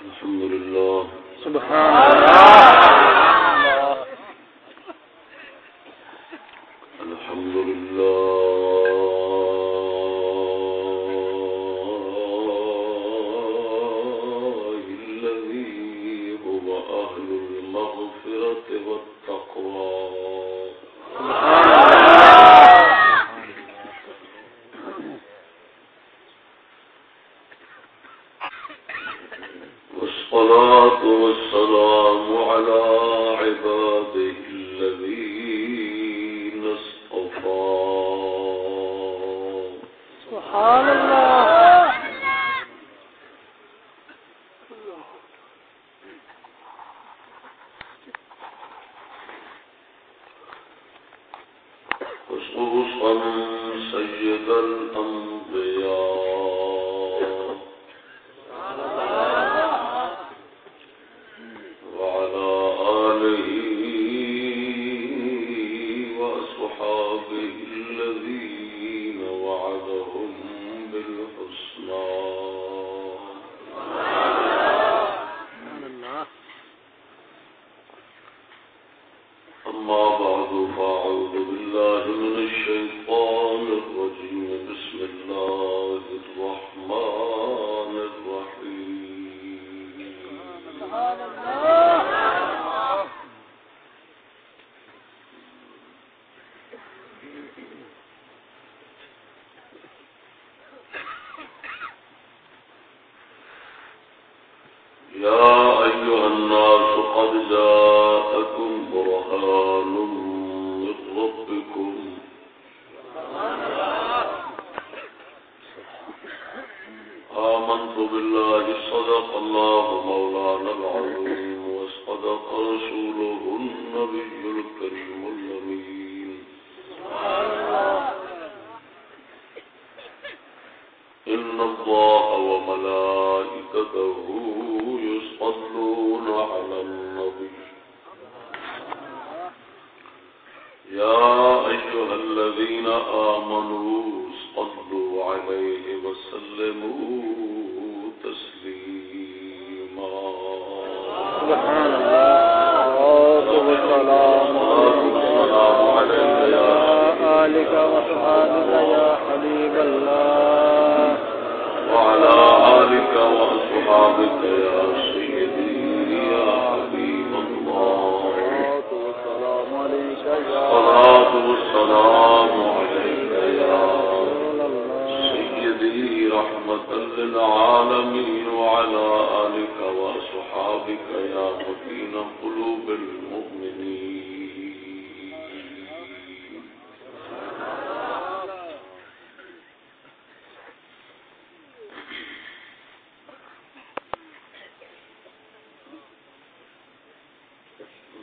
الحمد لله. سبحان الله.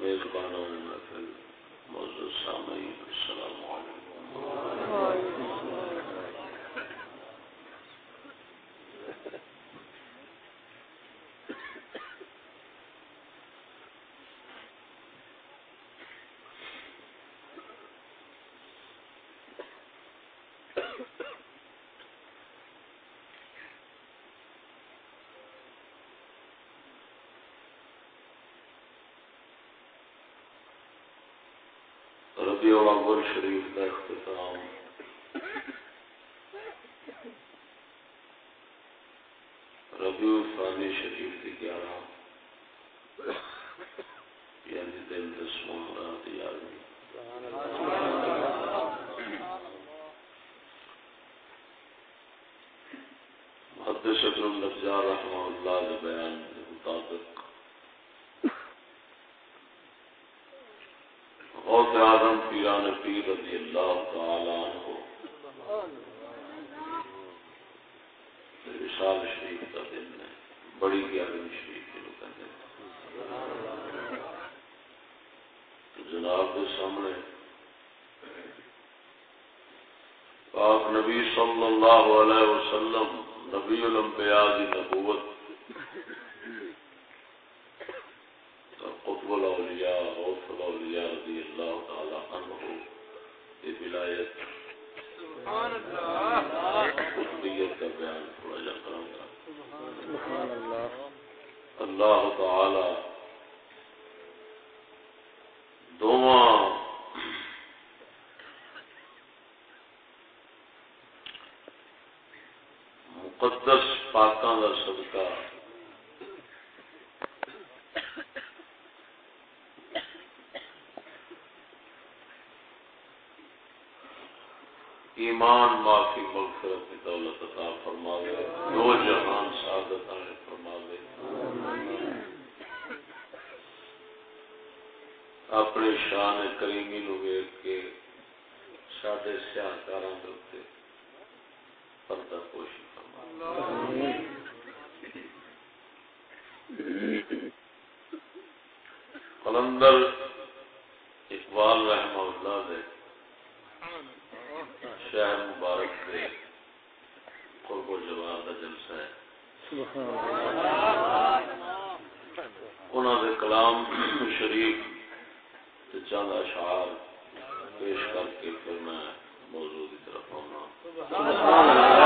میزبان موضوع السلام علیکم. ربیع الاول شریف کا اختتام۔ ربیع الثانی شریف کی گیارہ۔ یعنی دن دسواں رات یارویں محدث اکرم نفجار رحمہ اللہ بیان مطابق مولانا رضی اللہ تعالی عنہ۔ وشال شریف کا دن ہے۔ بڑی گیارہویں شریف کے لوگ جناب کے سامنے پاک نبی صلی اللہ علیہ وسلم، نبی الانبیاء کی نبوت قلندر اقبال رحمہ اللہ دے۔ شہر مبارک کے قرب و جواب کا جلسہ ہے۔ انہوں نے کلام شریف چند اشعار پیش کر کے پھر میں موضوع کی طرف آنا۔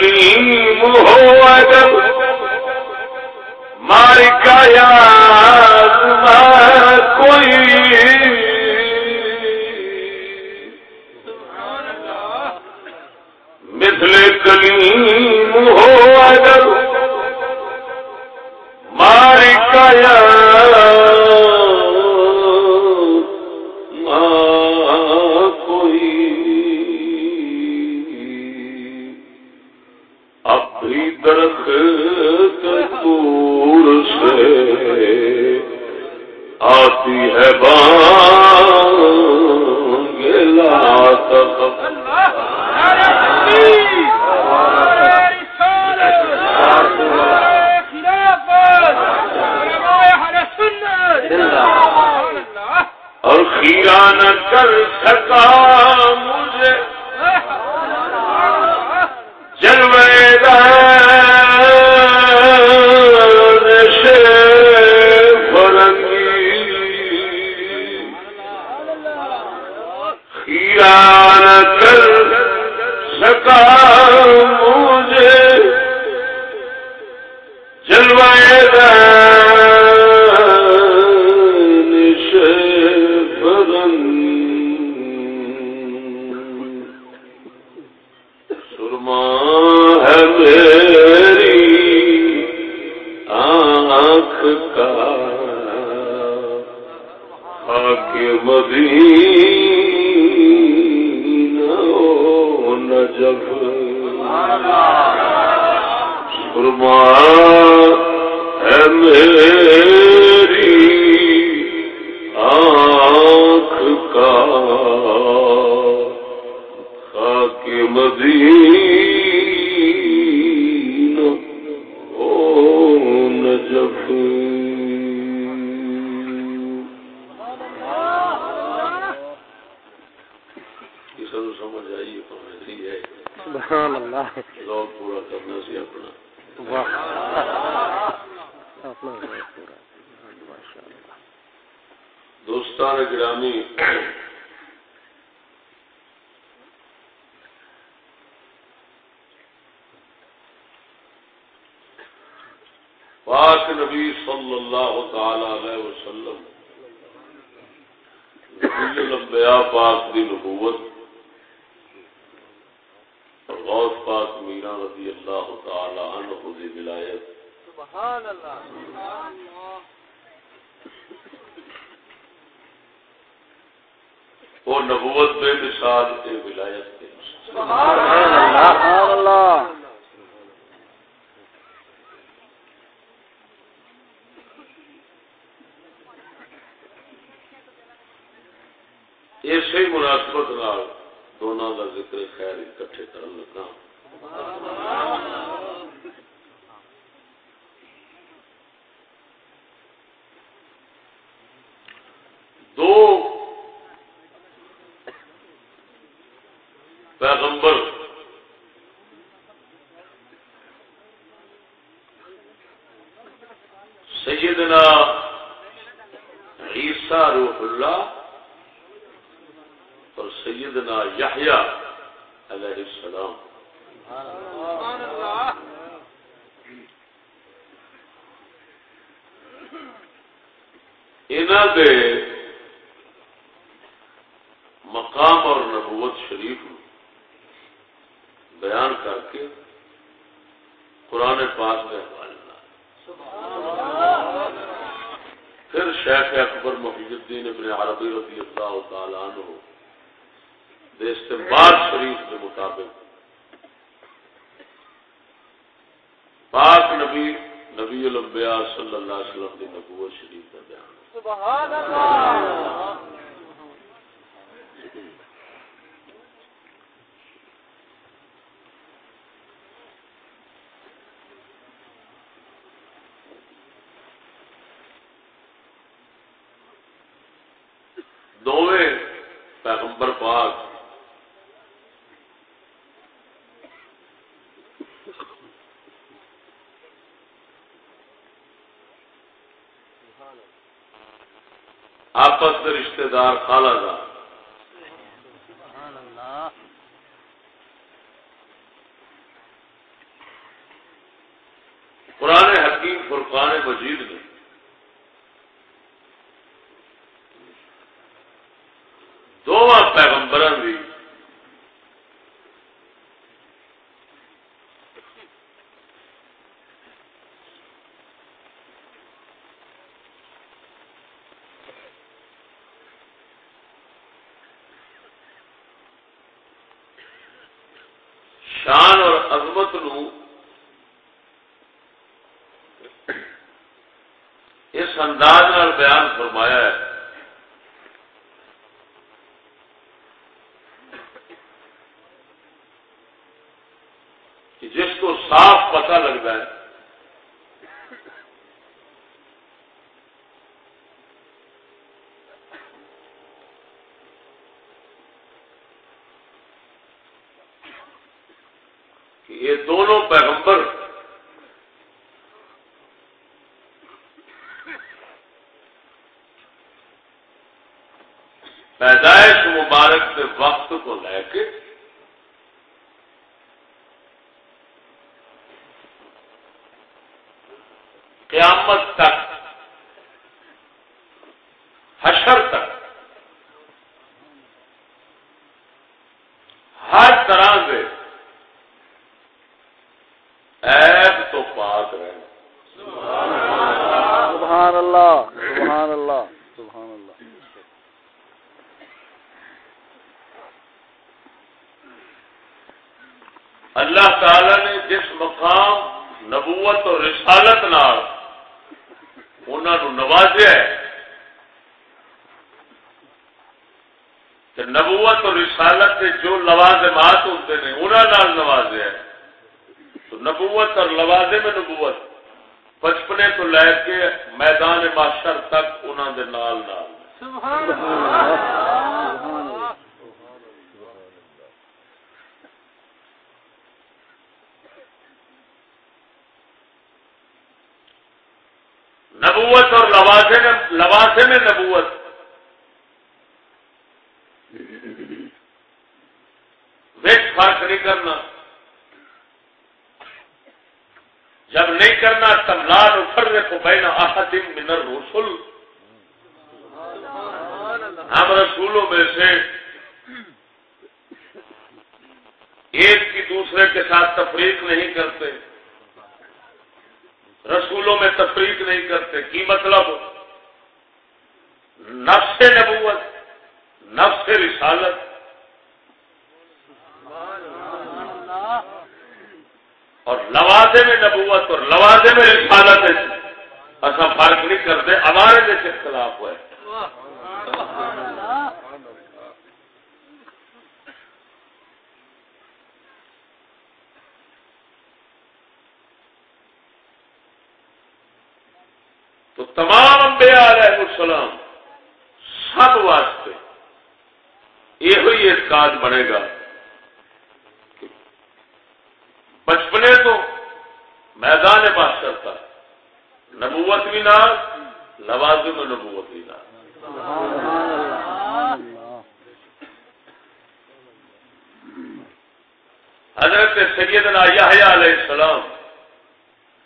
سلیم ہو اسی مناسبت دونوں کا ذکر خیر اکٹھے کرنے لگا۔ آپس رشتے دار خالہ دار بیان فرمایا ہے۔ کہ جس کو صاف پتہ لگتا ہے سیدنا یحییٰ علیہ السلام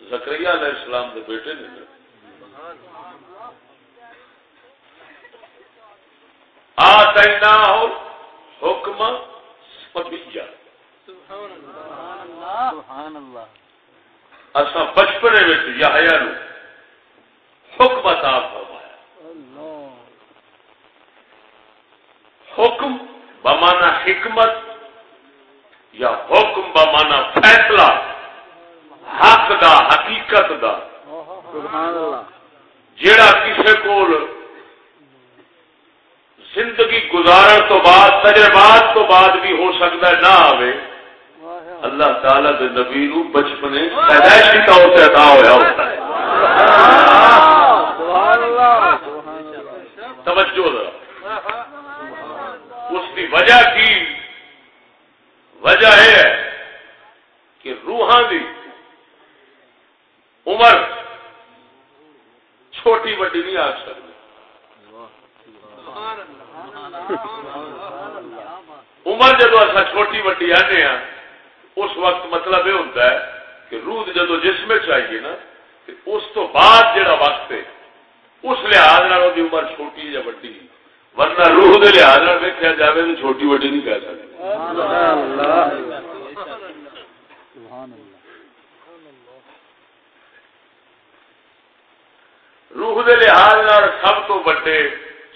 زکریہ علیہ السلام کے بیٹے نے آتینا حکم سبیہ اصا بچپنے یا حکم عطا فرمایا حکم بمانا حکمت یا حکم بمانا فیصلہ حق دا حقیقت دا جیڑا کسی کو زندگی گزارن تو بعد تجربات تو بعد بھی ہو سکتا ہے نہ آئے اللہ دے نبی نو بچپنے پیدائشی طور سے عطا ہوا ہوتا ہے توجہ اس کی وجہ کی؟ وجہ یہ ہے کہ روحان دی عمر چھوٹی وڈی نہیں آ سکتی۔ عمر جدو اصا چھوٹی وڈی آنے ہاں اس وقت مطلب یہ ہوتا ہے کہ روح جدو جسم چاہیے نا اس تو بعد جڑا وقت ہے، اس لحاظ عمر چھوٹی یا وڈی ورنہ روح کے لحاظ ویکیا جائے تو چھوٹی وڈی نہیں کہہ سکتی روح کے لحاظ سب تو وڈے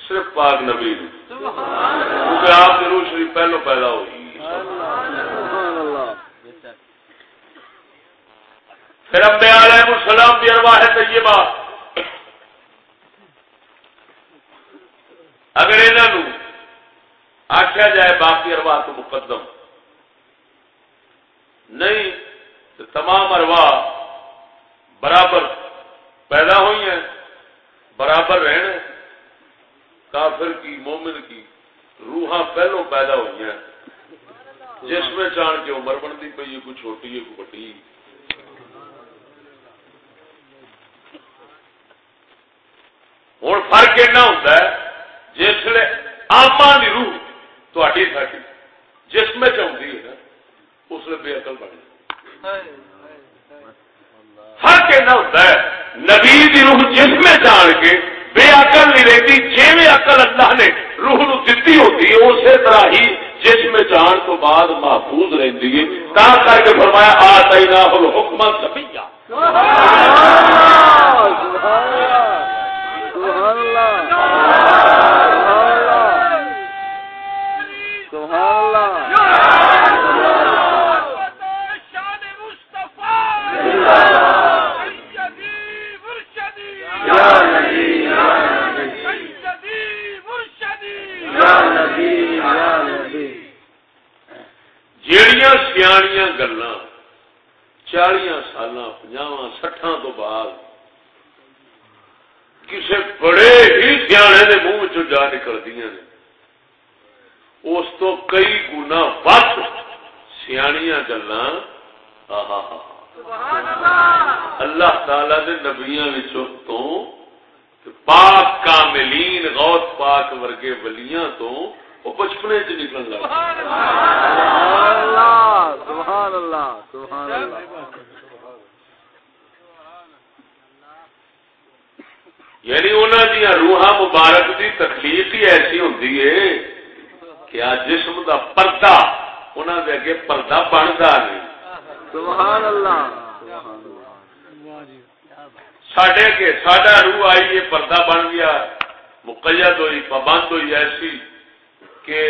صرف پاک نبی کیونکہ آپ کی روح شریف پہلو پیدا ہوئی۔ پھر امبے علیہ السلام کی ارواح ہے طیبہ۔ اگر انہوں آخیا جائے باقی ارواح تو مقدم۔ نہیں تو تمام ارواح برابر پیدا ہوئی ہیں، برابر رہنے کافر کی، مومن کی روحاں پہلو پیدا ہوئی ہیں۔ جس میں جان کے عمر بنتی پی ہے، کوئی چھوٹی ہے، کوئی بڑی۔ ہوں فرق ایسا ہوتا ہے جس لیے آما کی روح تھی ساری جس میں ہے نا اس لیے بے اقل بن فرق ایسا ہوتا ہے نبی کی روح جس میں جان کے بے عقل نہیں رہتی جی عقل اللہ نے روح نو دتی ہوتی ہے اسی طرح ہی جسم جان تو بعد محفوظ رہتی ہے تا کر کے فرمایا آ تین حکمت سبھی سبحان اللہ سبحان اللہ سبحان اللہ سیاڑیاں گلاں چالیاں سالاں پنجاواں سٹھاں تو بعد کسی بڑے ہی سیانے کے منہ جا نکلتی نے۔ اس تو کئی گنا ود سیاح گلا اللہ تعالی دے نبیاں تو پاک کاملین، غوث پاک ورگے ولیاں تو وہ بچپنے چ نکل لگ یعنی انہوں دیا روحا مبارک کی تکلیف ہی ایسی ہوں کہ آ جسم کا پردہ انہوں کے اگے پردہ بنتا نہیں سبحان اللہ۔ سڈے کے سڈا روح آئی یہ پردہ بن گیا مقید ہوئی پابند ہوئی ایسی کہ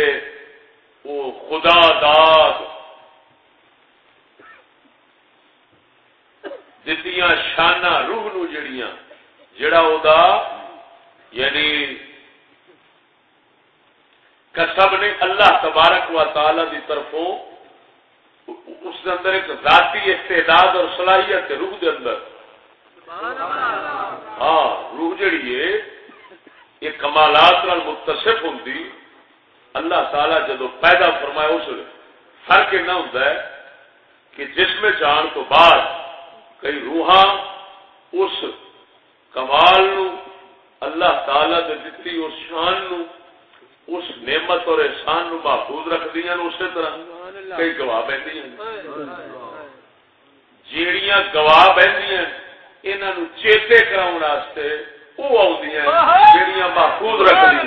وہ خدا داد دتیاں شانہ روح نو جڑیاں جڑا او دا یعنی کسب نے اللہ تبارک و تعالی دی طرفوں اس کے اندر ایک ذاتی استعداد اور صلاحیت ہے روح دے اندر۔ ہاں روح جڑی ہے یہ کمالات متصف ہوں اللہ تعالی جدو پیدا فرمایا اس فرق نہ ہوتا ہے کہ جسم جان تو بعد کئی روحاں اس کمال نو اللہ تعالی دے دیتی اس شان نو اس نعمت اور احسان نو محفوظ رکھ دیا اسی طرح۔ کئی گواہ بہتی جیڑیاں گواہ بہتی انہوں چیتے کراؤ وہ آدیاں محفوظ رکھ دیا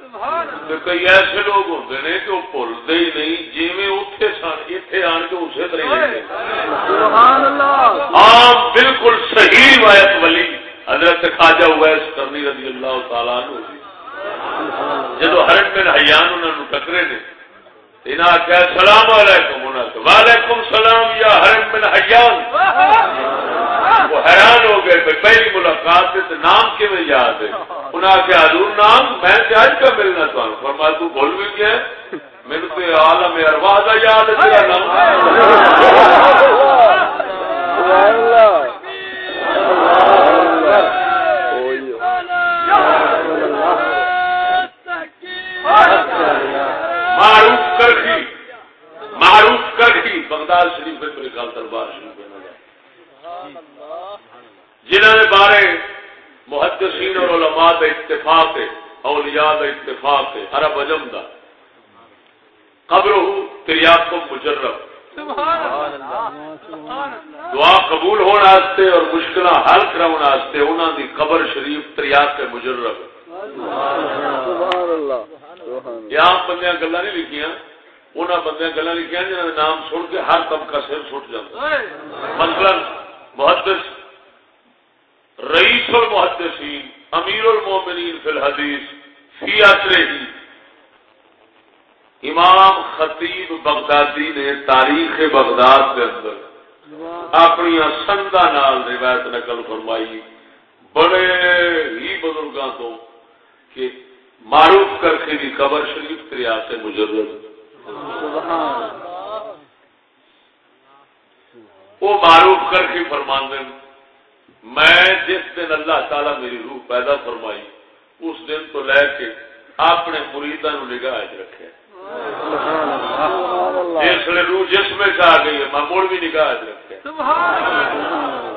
کئی ایسے لوگ ہوتے ہیں کہ وہ بھولتے ہی نہیں جی اتنے سن اتنے آن کے اسی طرح عام بالکل صحیح روایت والی حضرت خواجہ ویس کرنی رضی اللہ تعالیٰ جب ہر بن حیان انہوں نے ٹکرے نے انہاں کہا سلام علیکم. وعلیکم سلام یا حرم بن حیان. وہ حیران ہو گئے بھائی، پہلی ملاقات سے تو نام کیون یاد ہے؟ انہیں آخیا حضور نام میں آج کا ملنا تمہیں فرمایا، تو بول بھی گیا میرے تو عالم ارواح کا یاد ہے تیرا نام۔ معروف کرخی معروف کرخی بغداد شریف میں میرے خیال دربار شریف جنہوں نے بارے محدثین اور علماء کا اتفاق ہے اولیاء کا اتفاق ہے عرب اجم کا قبر ہو تریاب کو مجرب۔ دعا قبول ہونے اور مشکل حل کرنے انہوں دی قبر شریف تریاب کے مجرب۔ یہاں بندیاں گلا نہیں لکھیاں؟ انہوں بندیاں گلا لکھیاں جنہوں نے نام سن کے ہر طبقہ سر سٹ جاتا۔ مثلا محدث رئیس المحدثین امیر المومنین فی الحدیث فی اثر ہی امام خطیب بغدادی نے تاریخ بغداد کے اندر اپنی سندا نال روایت نقل فرمائی۔ بڑے ہی بزرگوں تو کہ معروف کر کے بھی قبر شریف تریا سے مجرد۔ وہ معروف کر کے فرمان دیں میں جس دن اللہ تعالی میری روح پیدا فرمائی اس دن تو لے کے اپنے مریدا نو نگاہ رکھے۔ جس روح جس میں آ گئی ہے میں مڑ بھی نگاہ رکھے۔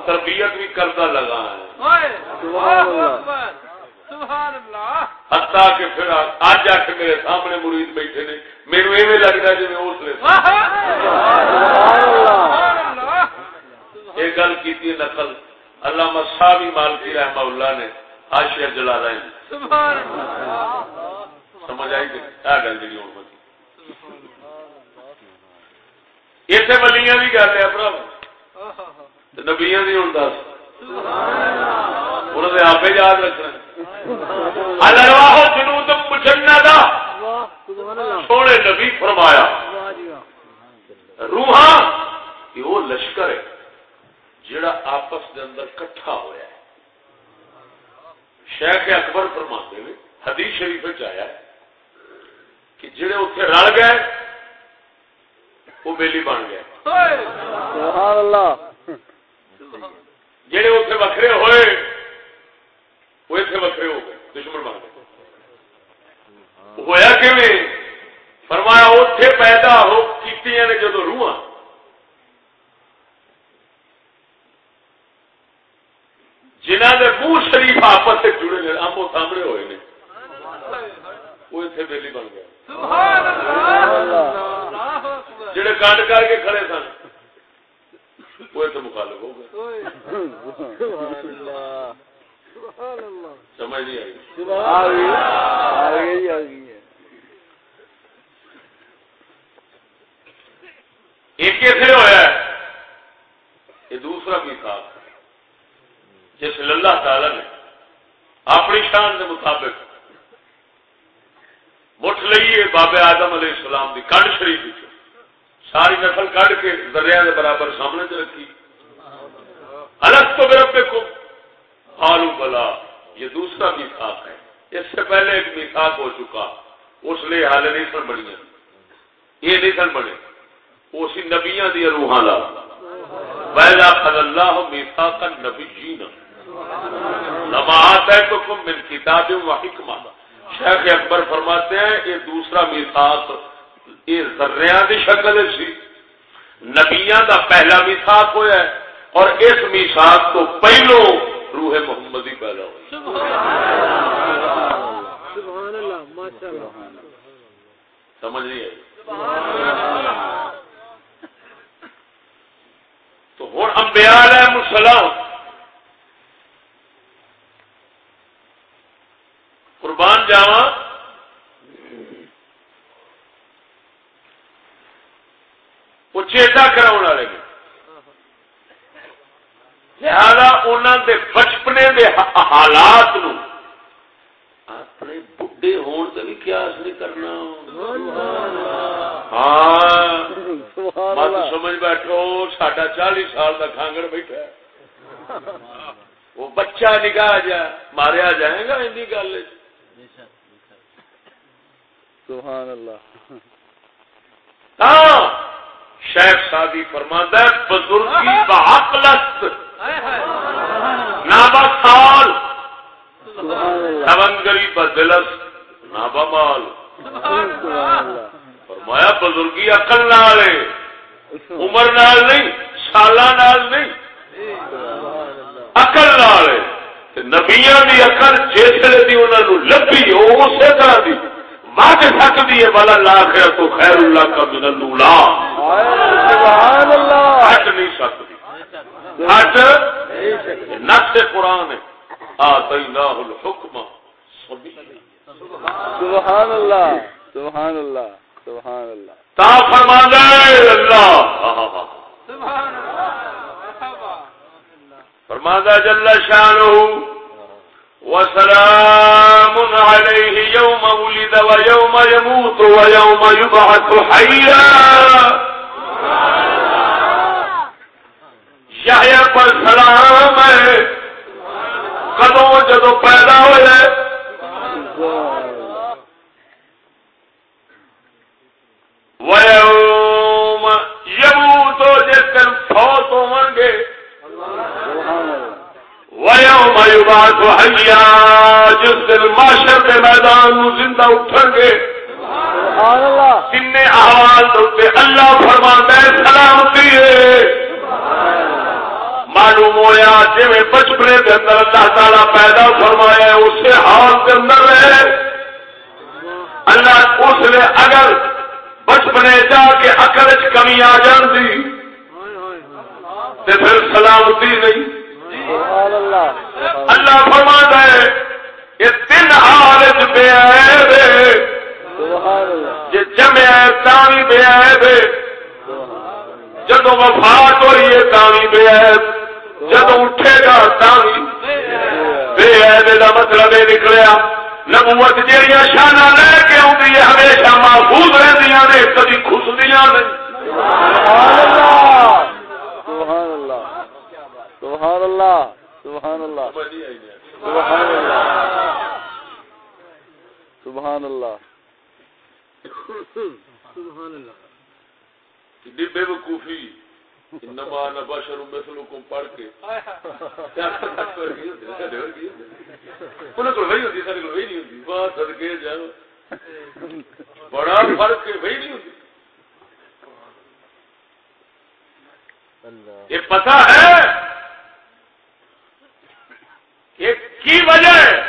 تربیت بھی کرتا لگا ہے۔ ہتا کہ پھر اج آ کے میرے سامنے مرید بیٹھے نے میرے ایویں لگتا جی میں اس لیے یہ گل کی نقل۔ علامہ صاحبی مالکی رحمہ اللہ نے آشیا جلا رہے سمجھ آئی کہ کیا گل جی ہوں اتنے ولیاں کی گل ہے بھرا نبیا نہیں ہوں دس۔ انہوں نے آپ یاد رکھنا۔ جنوب مجنہ دا سونے نبی فرمایا۔ روحاں، یہ وہ لشکر ہے۔ جڑا آپس دے اندر کٹھا ہوا ہے۔ شیخ اکبر فرما دے حدیث شریف آیا کہ جڑے اتنے رل گئے وہ بیلی بن گئے۔ جڑے اتنے وکھرے ہوئے وہ اتنے وکھرے ہو گئے دشمن بن گئے۔ ہوا کہ فرمایا اتے پیدا ہو کی جدو روح جنہ کے منہ شریف آپس سے جڑے نے، آمو سامنے ہوئے نے۔ وہ اتنے بہلی بن گیا جڑے کانڈ کر کے کھڑے سن، وہ اتنے مخالف ہو گئے۔ سمجھ نہیں آئی۔ ایک کیسے ہوا یہ دوسرا بھی تھا جس اللہ تعالی نے اپنی شان کے مطابق مٹھ لئیے بابے آدم علیہ السلام کی کنڈ شریف ساری نسل کڈ کے دریا کے برابر سامنے چ رکھی۔ الگ تو میرے کو آلو بلا، یہ دوسرا میساک ہے۔ اس سے پہلے ایک میساک ہو چکا۔ اس لیے حال نہیں سن بڑی یہ نہیں سن بنے۔ اسی نبیاں دیا روحاں لا۔ پہلا فض اللہ میساک نبی جینا نماز ہے تو کم من کتاب و حکمہ۔ شیخ اکبر فرماتے ہیں، یہ دوسرا میساک یہ ذریا کی شکل سی۔ نبیا دا پہلا میساک ہوا ہے اور اس میساک تو پہلو روح محمدی پیدا ہوئی۔ سمجھ نہیں آئی؟ تو ہوں امبیا علیہ السلام قربان جاوا وہ چیتا کرا والے لہذا انہوں دے بچپنے دے حالات نو اپنے بڈے ہون سے بھی کیا نہیں کرنا۔ ہاں۔ مت سمجھ بیٹھو ساڈا چالیس سال کا کانگڑ بیٹھا وہ بچہ نگاہ جا ماریا جائے گا این گل۔ سبحان اللہ۔ ہاں شیخ سادی فرماندہ بزرگی بعقلت نابا سال۔ سونگری بدلس نابا مال۔ فرمایا بزرگی عقل نال عمر نال نہیں سالہ نال نہیں۔ عقل نال نبیا دی عقل جس دی انہوں نے لبھی وہ اسی طرح دی۔ مانگ سکتی ہے بلا لاکھ تو خیر اللہ کا من اللہ۔ ہٹ نہیں سکتی۔ ہٹ۔ نقص قرآن ہے۔ الحکم سبحان اللہ۔ سبحان اللہ۔ سبحان اللہ۔ تا فرمانا ہے اللہ۔ فرمانا جل شانہ وسلام عليه يوم ولد ويوم يموت ويوم يبعث حيا. یحیٰ پر سلام ہے. کدوں جدو پیدا ہوئے ویوم یموت جس دن فوت ہوں گے. ویوم یبعث حیا جس دن معاشر کے میدان زندہ اٹھن گے۔ سبحان اللہ تے اللہ فرماندا ہے سلامتی ہے۔ معلوم ہوا جی بچپنے کے اندر اللہ تعالی پیدا فرمایا ہے اسی حال کے اندر رہے۔ اللہ اس نے اگر بچپنے جا کے اکل چ کمی آ تے پھر سلامتی نہیں۔ اللہ. فرما ہے یہ تین حالت بے عیب جمع تاوی بے عیب جدو وفات ہوئی ہے تاوی بے عیب۔ جدو اٹھے گا تاوی بے عیب دا مطلب یہ نکلیا۔ نبوت جہیا شانہ لے کے آدھی ہے ہمیشہ محفوظ رہدیاں نے کبھی خسدیاں نہیں سبحان اللہ سبحان اللہ سبحان اللہ سبحان اللہ سبحان اللہ۔ کتنی بے وقوفی انما انا بشر مثلکم، پڑھ کے۔ انہاں کول وہی ہوندی سارے کول وہی نہیں ہوندی بات صدقے جاؤ۔ بڑا فرق ہے وہی نہیں ہوندی یہ پتہ ہے۔ کہ کی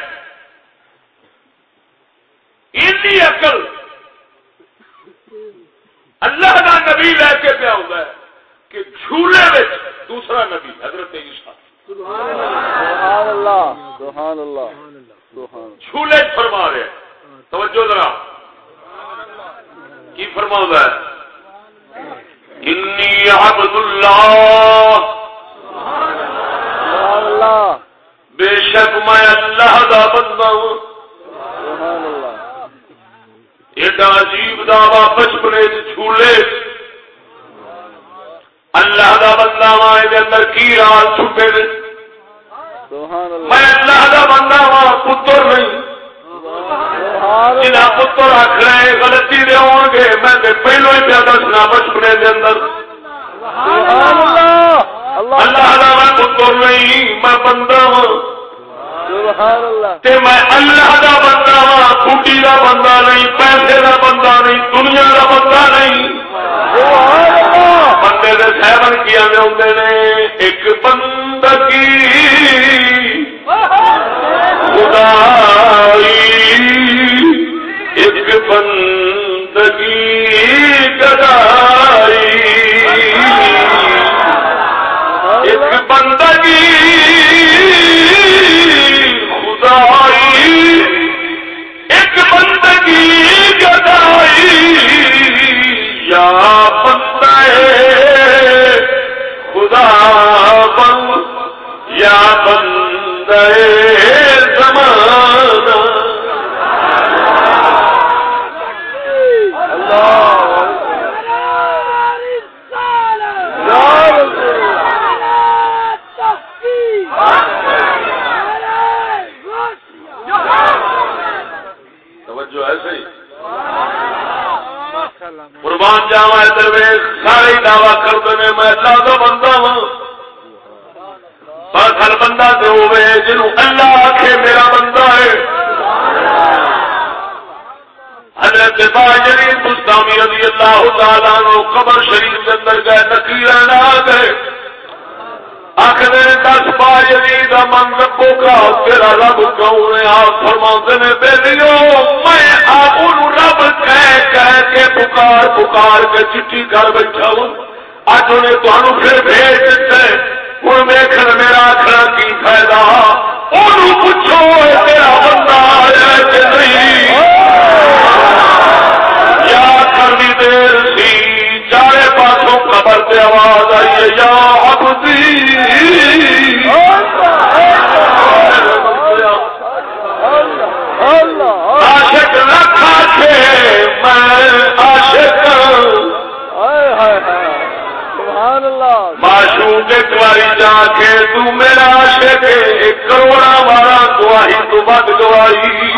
میرا عاشق ایک کروڑا مارا گواہی تو بد گواہی۔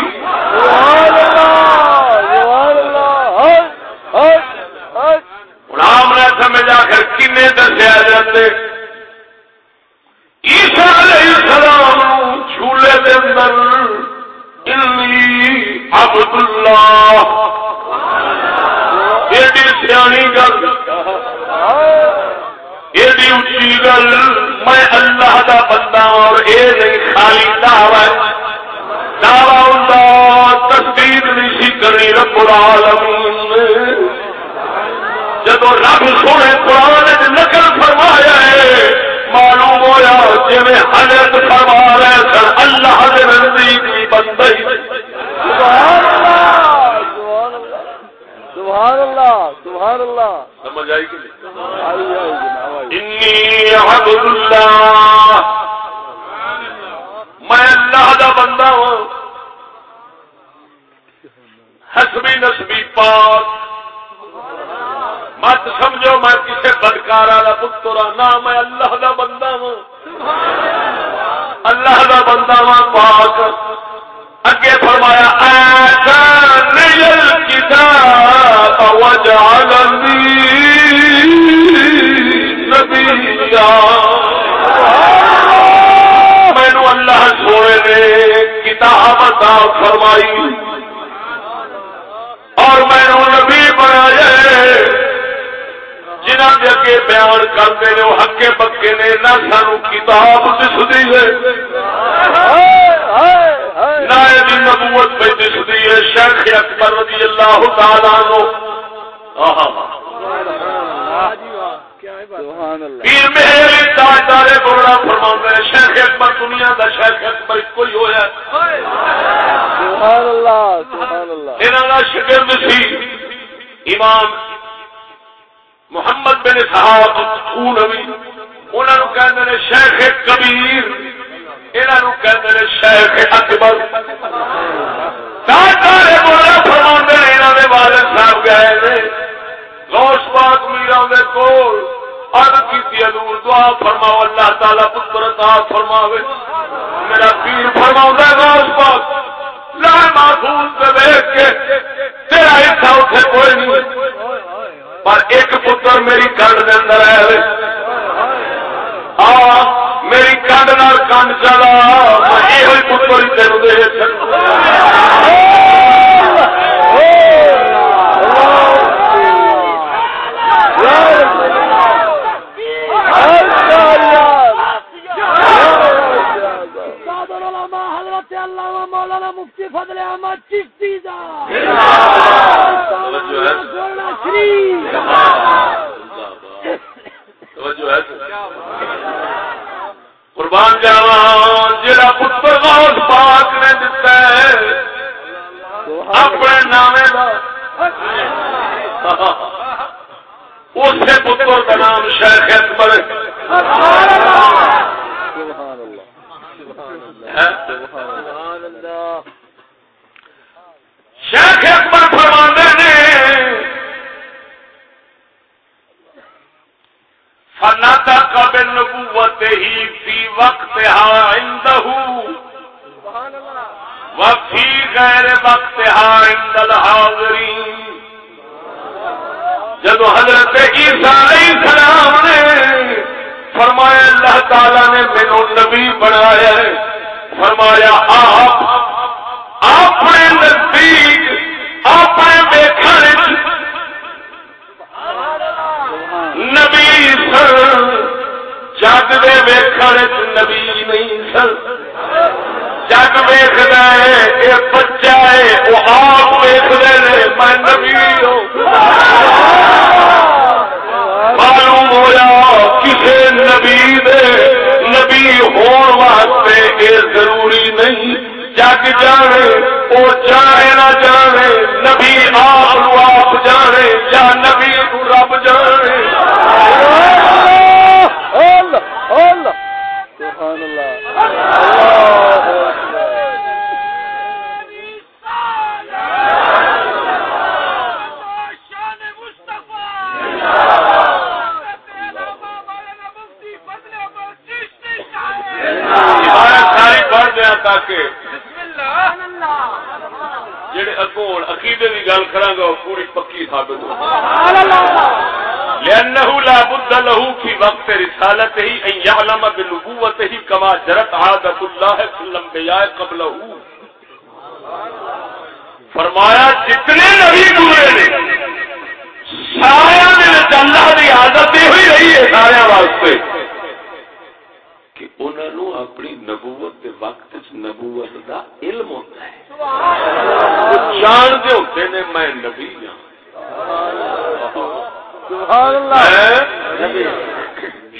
رام نے سمجھ آخر کنے دسیا جاتے عیسیٰ علیہ السلام جھولے دے اندر عبد اللہ ایڈی سیانی گل، ایڈی اچھی گل۔ میں اللہ دا بندہ اور اے نہیں، خالی دعوی دعوی اللہ تصدیق نہیں سی کرنی رب العالمین۔ جب رب سونے قرآن نقل فرمایا ہے، معلوم ہوا جی میں حضرت فرما رہے سن، اللہ دے نزدیک بھی بندہ ہی۔ سبحان اللہ۔ سبحان اللہ سمجھ آئی کہ نہیں؟ عبد اللہ میں اللہ دا بندہ ہوں۔ حسبی نسبی پاک۔ مت سمجھو میں کسی بدکارا کا پتر ہاں نہ میں اللہ دا بندہ ہوں۔ اللہ دا بندہ ہاں پاک۔ اگے فرمایا مینو اللہ سونے نے کتاب عطا فرمائی اور مینو نبی بنایا جنہ کے اگے بیان کرتے ہیں وہ ہکے پکے نے، نہ سانو کتاب دستی ہے۔ یہ نبوت پہ دستی ہے شیخ اکبر رضی اللہ تعالیٰ نو پیر میرے تاجدار بوڑا فرما ہے شیخ اکبر دنیا کا شیخ اکبر کوئی ہوا یہاں کا شگرد سی امام محمد بن صاحب نبی انہوں کہتے ہیں شیخ کبیر انہوں شیخ اکبر فرما یہاں کے والد صاحب گئے پاک میرا کول۔ کی دعا فرماؤ، اللہ تعالی پتر عطا فرماوے۔ میرا پیر فرماؤں ہے پاک لا محفوظ دیکھ کے۔ تیرا حصہ اتنے کوئی نہیں پر ایک پتر میری کنڈ کے اندر ہے آ میری کنڈ نال کنڈ چلا یہ پتر تین دے مفتی فضل احمد چشتی دا توجہ ہے۔ گولڈا شریف توجہ ہے۔ قربان جاوا جڑا پتر غوث پاک نے دتا ہے، اپنے نامے دا۔ اسے پتر کا نام شیخ اکبر ہے۔ سبحان اللہ سبحان اللہ شیخ اکبر فرماندے نے فنا فناتا قبل نبوت ہی فی وقت ہا عندہ وفی غیر وقت عند الحاضرین۔ جب حضرت عیسیٰ علیہ السلام نے فرمایا اللہ تعالی نے مینو نبی بنایا ہے، فرمایا آپ، اپنے نزدیک، اپنے دیکھنے نبی سر جگ دے ویکھنے نبی نہیں سر جگ ویخد یہ بچہ ہے وہ آپ ویختے ہیں میں نبی معلوم ہوا کسی نبی دے نبی ہون واسطے یہ ضروری نہیں۔ جگ جانے وہ جانے نہ جانے، نبی آپ آپ جانے یا نبی رب جانے اللہ اللہ سبحان اللہ اللہ اکبر شان مصطفیٰ مفتی فضل احمد چشتی صاحب عبارت دیا تاکہ جڑے اگوں عقیدے کی گل کرا گا وہ پوری پکی ثابت ہو. لأنه لا بد له في وقت رسالته أن يعلم بنبوته كما جرت عادة الله في الأنبياء قبله فرمایا جتنے نبی گزرے نے سارے اللہ کی عادت ہوئی رہی ہے سارے واسطے. انہوں اپنی نبوت کے وقت نبوت کا علم ہوتا ہے۔ جانتے ہوتے نے میں نبی ہوں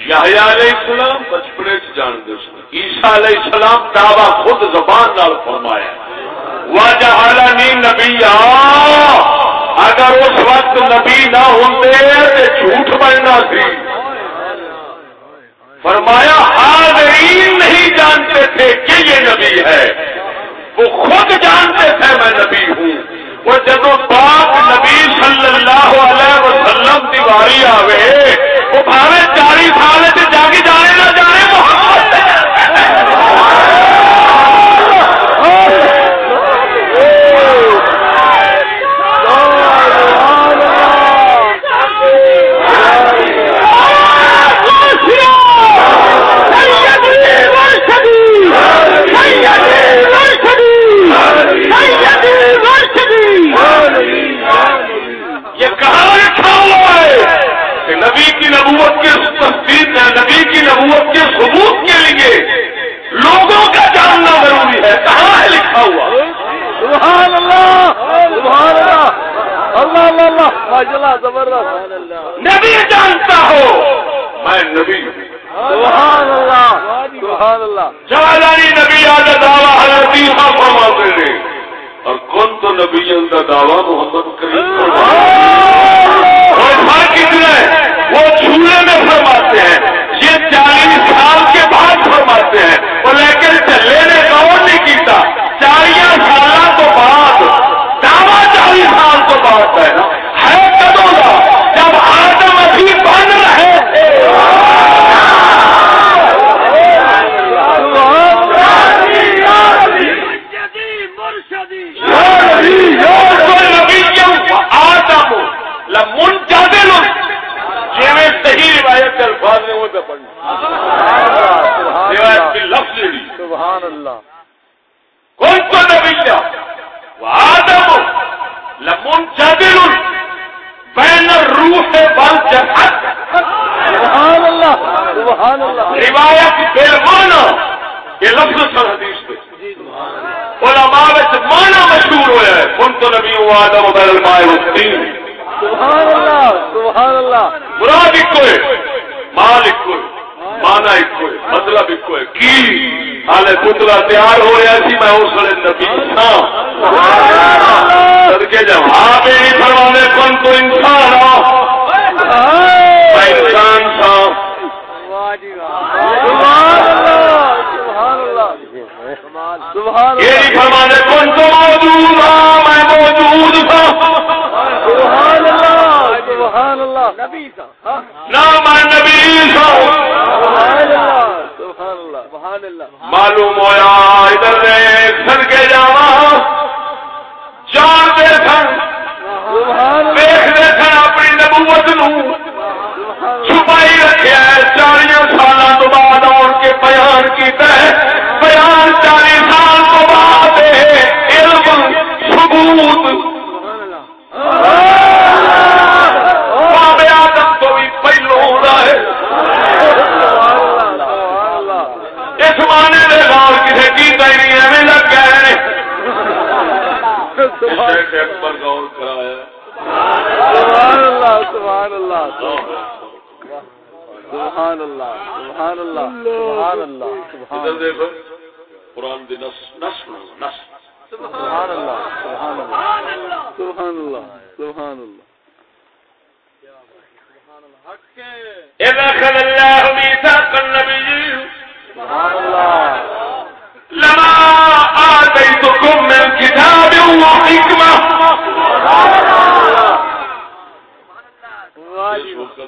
یحییٰ علیہ السلام بچپنے چ جان دے سن۔ عیسیٰ علیہ السلام دعوی خود زبان نال فرمایا وجعلنی نبی اگر اس وقت نبی نہ ہوتے تو جھوٹ بننا سی۔ فرمایا، حاضرین نہیں جانتے تھے کہ یہ نبی ہے۔ وہ خود جانتے تھے میں نبی ہوں۔ وہ جب پاک نبی صلی اللہ علیہ وسلم دیواری آوے، وہ بھاوے چالی سال جاگی جانے نہ جانے محمد یہ کہاں لکھا ہوا ہے کہ نبی کی نبوت کے تصدیق ہے نبی کی نبوت کے ثبوت کے لیے لوگوں کا جاننا ضروری ہے کہاں ہے لکھا ہوا سبحان اللہ سبحان اللہ اللہ اللہ اللہ ماشاء اللہ زبردست نبی جانتا ہو. میں نبی. سبحان اللہ. سبحان اللہ. جوالانی نبی آدھا دعویٰ حضرت عیسیٰ فرماتے ہیں اور کون تو نبی کا دعویٰ؟ محمد کریم اور فرق اتنا ہے وہ جھولے میں فرماتے ہیں یہ چالیس سال کے بعد فرماتے ہیں اور لیکن چلے نے غور نہیں کیتا چالیس سال تو بعد دعویٰ چالیس سال تو بعد ہے نا ہے کدوں کا جب آدم ابھی بن رہے تھے صحیح روایت کے الفاظ نے وہ پہ پڑھنا روایت کی لفظ جڑی سبحان اللہ کون تو نبی وہ آدم لمن جادل بین الروح والجسد سبحان اللہ سبحان اللہ روایت بالمانا یہ لفظ سر حدیث پہ علماء وچ مانا مشہور ہوا ہے کون تو نبی وہ آدم بین الماء والطین سبحان اللہ سبحان اللہ مراد ایک ہے مال ایک ہے مانا ایک ہے مطلب ایک ہے کی پیار ہو رہا سی میں اس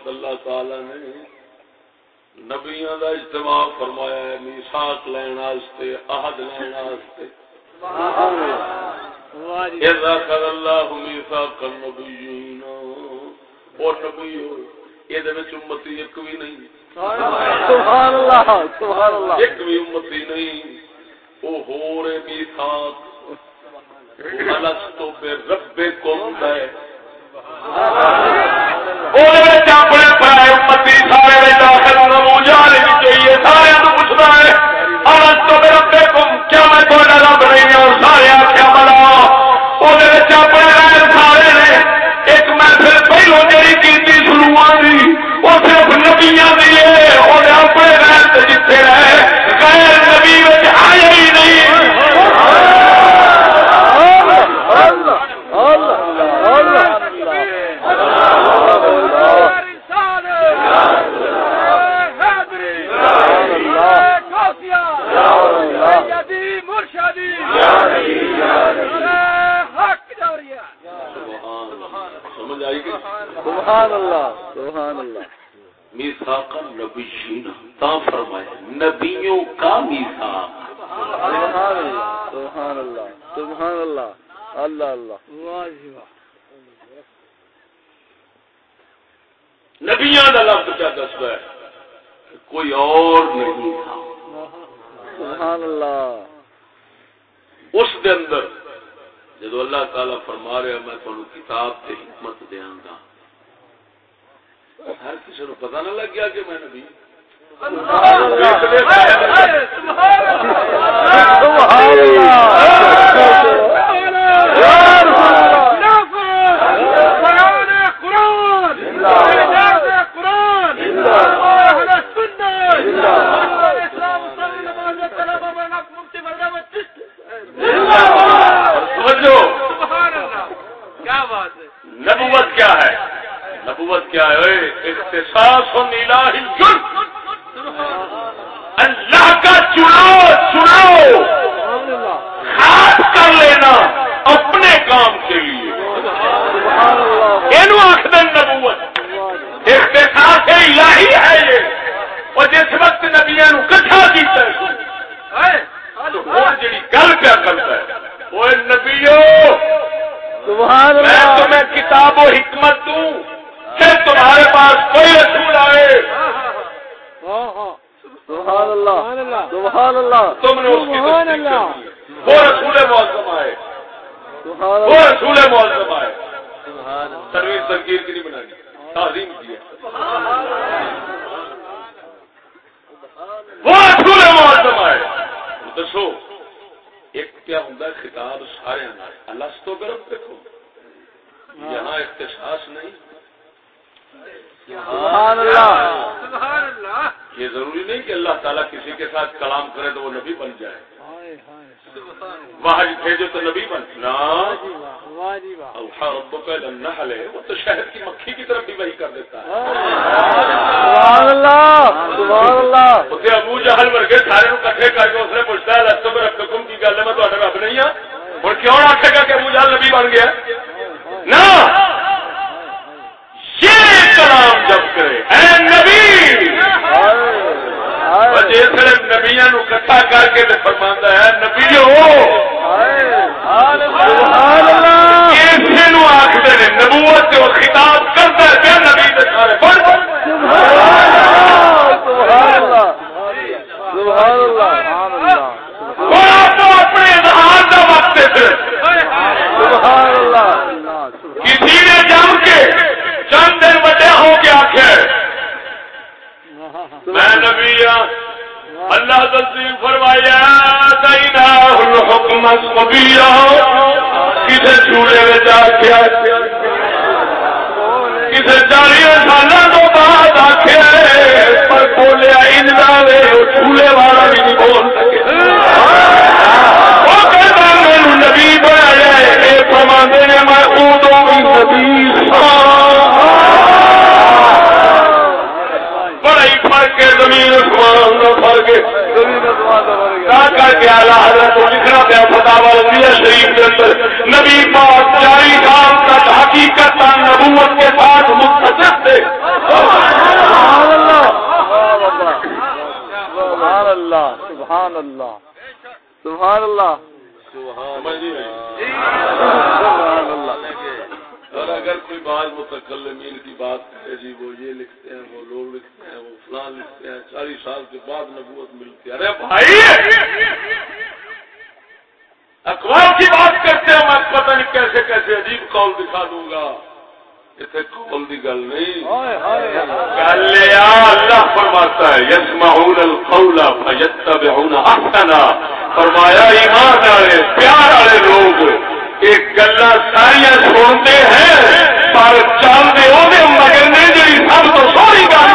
وقت اللہ تعالی نے نبیاں دا اجتماع فرمایا ہے میثاق لین واسطے عہد لین واسطے۔ اذا قال او نبی یہ دے وچ امتی ایک بھی نہیں۔ سبحان اللہ سبحان اللہ۔ ایک بھی امتی نہیں او ہو رے میثاق الستو ہے۔ اپنے پرائے امتی سارے داخل نمو جان چاہیے سارے تو پوچھتا ہے آج الستو بے ربکم کیا میں تھوڑا رب نہیں ہوں سارے آخیا بنا وہ اپنے غیر سارے نے ایک محفل پہلو جی کی شروعات وہ صرف نبیاں دی سمجھ آئی کہ سبحان اللہ سبحان اللہ۔ نبی تا نبیوں کا سبحان اللہ سبحان اللہ سبحان اللہ اللہ اللہ۔ نبیاں کا لفظ کیا دستا ہے؟ کوئی اور نہیں تھا۔ سبحان اللہ۔ اس دے اندر جدو اللہ تعالی فرما رہا میں تمہیں کتاب تے حکمت دیا گا۔ ہر کسی کو پتا نہ لگ گیا کہ میں نبی سبحان نبوت نبوت کیا ہے؟ اختصاص و نیلا اللہ کا چناؤ چناؤ۔ خاص کر لینا اپنے کام کے لیے۔ آخر نبوت۔ اختصاص الہی ہے یہ۔ اور جس وقت نبیا نو کٹھا کیتا ہے۔ جی گل کیا کرتا ہے۔ وہ نبیو میں تمہیں کتاب و حکمت دوں۔ پھر تمہارے پاس کوئی رسول آئے سبحان اللہ سبحان اللہ۔ تم نے اس کی۔ وہ رسول معظم آئے۔ سبحان وہ رسول معظم آئے۔ تنویر تنقید کی نہیں بنانی تعظیم کی وہ رسول معظم آئے۔ دسو ایک کیا ہوں خطاب سارے اللہ تو گرم دیکھو۔ یہاں اختصاص نہیں۔ سبحان اللہ. یہ ضروری نہیں کہ اللہ تعالیٰ کسی کے ساتھ کلام کرے تو وہ نبی بن جائے۔ وہاں بھیجو تو نبی بن نا؟ نحل ہے وہ تو شہد کی مکھی کی طرف بھی وہی کر دیتا ہے۔ سبحان اللہ. سبحان اللہ۔ ابو جہل ورگے سارے کٹھے کر کے اس نے پوچھتا ہے لستوں میں رکھ حکم کی گل ہے؟ میں تو رب نہیں ہوں اور کیوں آخے گا کہ ابو جہل نبی بن گیا؟ نہ یہ کلام جب کرے۔ اے نبی! جس نبیا نو کٹھا کر کے فرمانا ہے نبی اسے آخر نبوت خطاب کرتا ہے نبی سارے پڑھ سبحان اللہ سبحان اللہ سبحان اللہ اور آپ کو اپنے اظہار کا وقت دیتے سبحان اللہ کسی نے جم کے چند دن بڑے ہو کے آخر میں نبی ہاں اللہ تصدیق فرمایا دینا الحکم صبیہ کسے چوڑے میں جا کے کسے چالی سالوں بعد آخر پر بولیا انجا وے چولہے والا بھی نہیں بول سکے۔ نبی بنایا یہ فرماندے نے میں ادو بھی نبی بڑا ہی فرق ہے زمین آسمان کر کے آلہ حضرت کو لکھنا پیا فتح شریف کے اندر۔ نبی پاک چاری سال تک حقیقت نبوت کے ساتھ متصف تھے۔ سبحان اللہ۔ سبحان اللہ۔ سبحان اللہ۔ سبحان اللہ۔ سبحان اللہ۔ اور اگر کوئی بات متکلمین کی بات کرے جی وہ یہ لکھتے ہیں وہ لوگ لکھتے ہیں وہ فلان لکھتے ہیں چالیس سال کے بعد نبوت ملتی ہے۔ ارے بھائی! اخبار کی بات کرتے ہیں میں پتہ نہیں کیسے کیسے عجیب قول دکھا دوں گا۔ اتنے قول کی گل نہیں۔ گل اللہ فرماتا ہے یسمعون القول فیتبعون احسنا۔ فرمایا ایمان والے پیار والے لوگ۔ ایک گلا ساریا سنتے ہیں پر چلتے وہ مگر نے جی سب تو سوری گل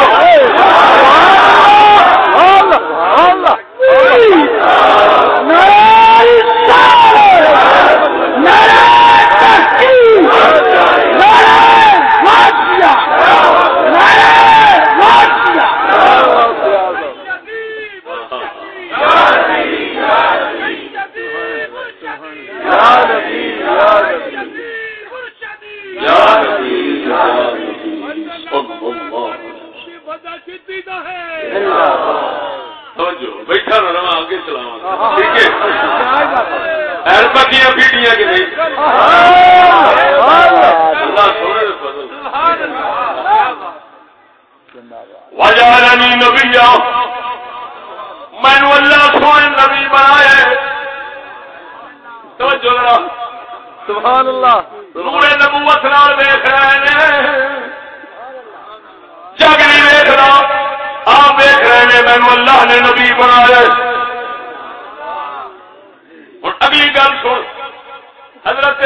بیٹھا رہا آگے چلاوا ٹھیک ہے؟ پکیاں پیٹیاں کہ نہیں؟ وجالنی نبی مینو اللہ سونے نبی بنایا سبحان اللہ نور نبوت نال دیکھ رہے ہیں۔ جگ نہیں دیکھ رہا۔ آپ دیکھ رہے ہیں مینو اللہ نے نبی بنایا ہوں اگلی گل سن حضرت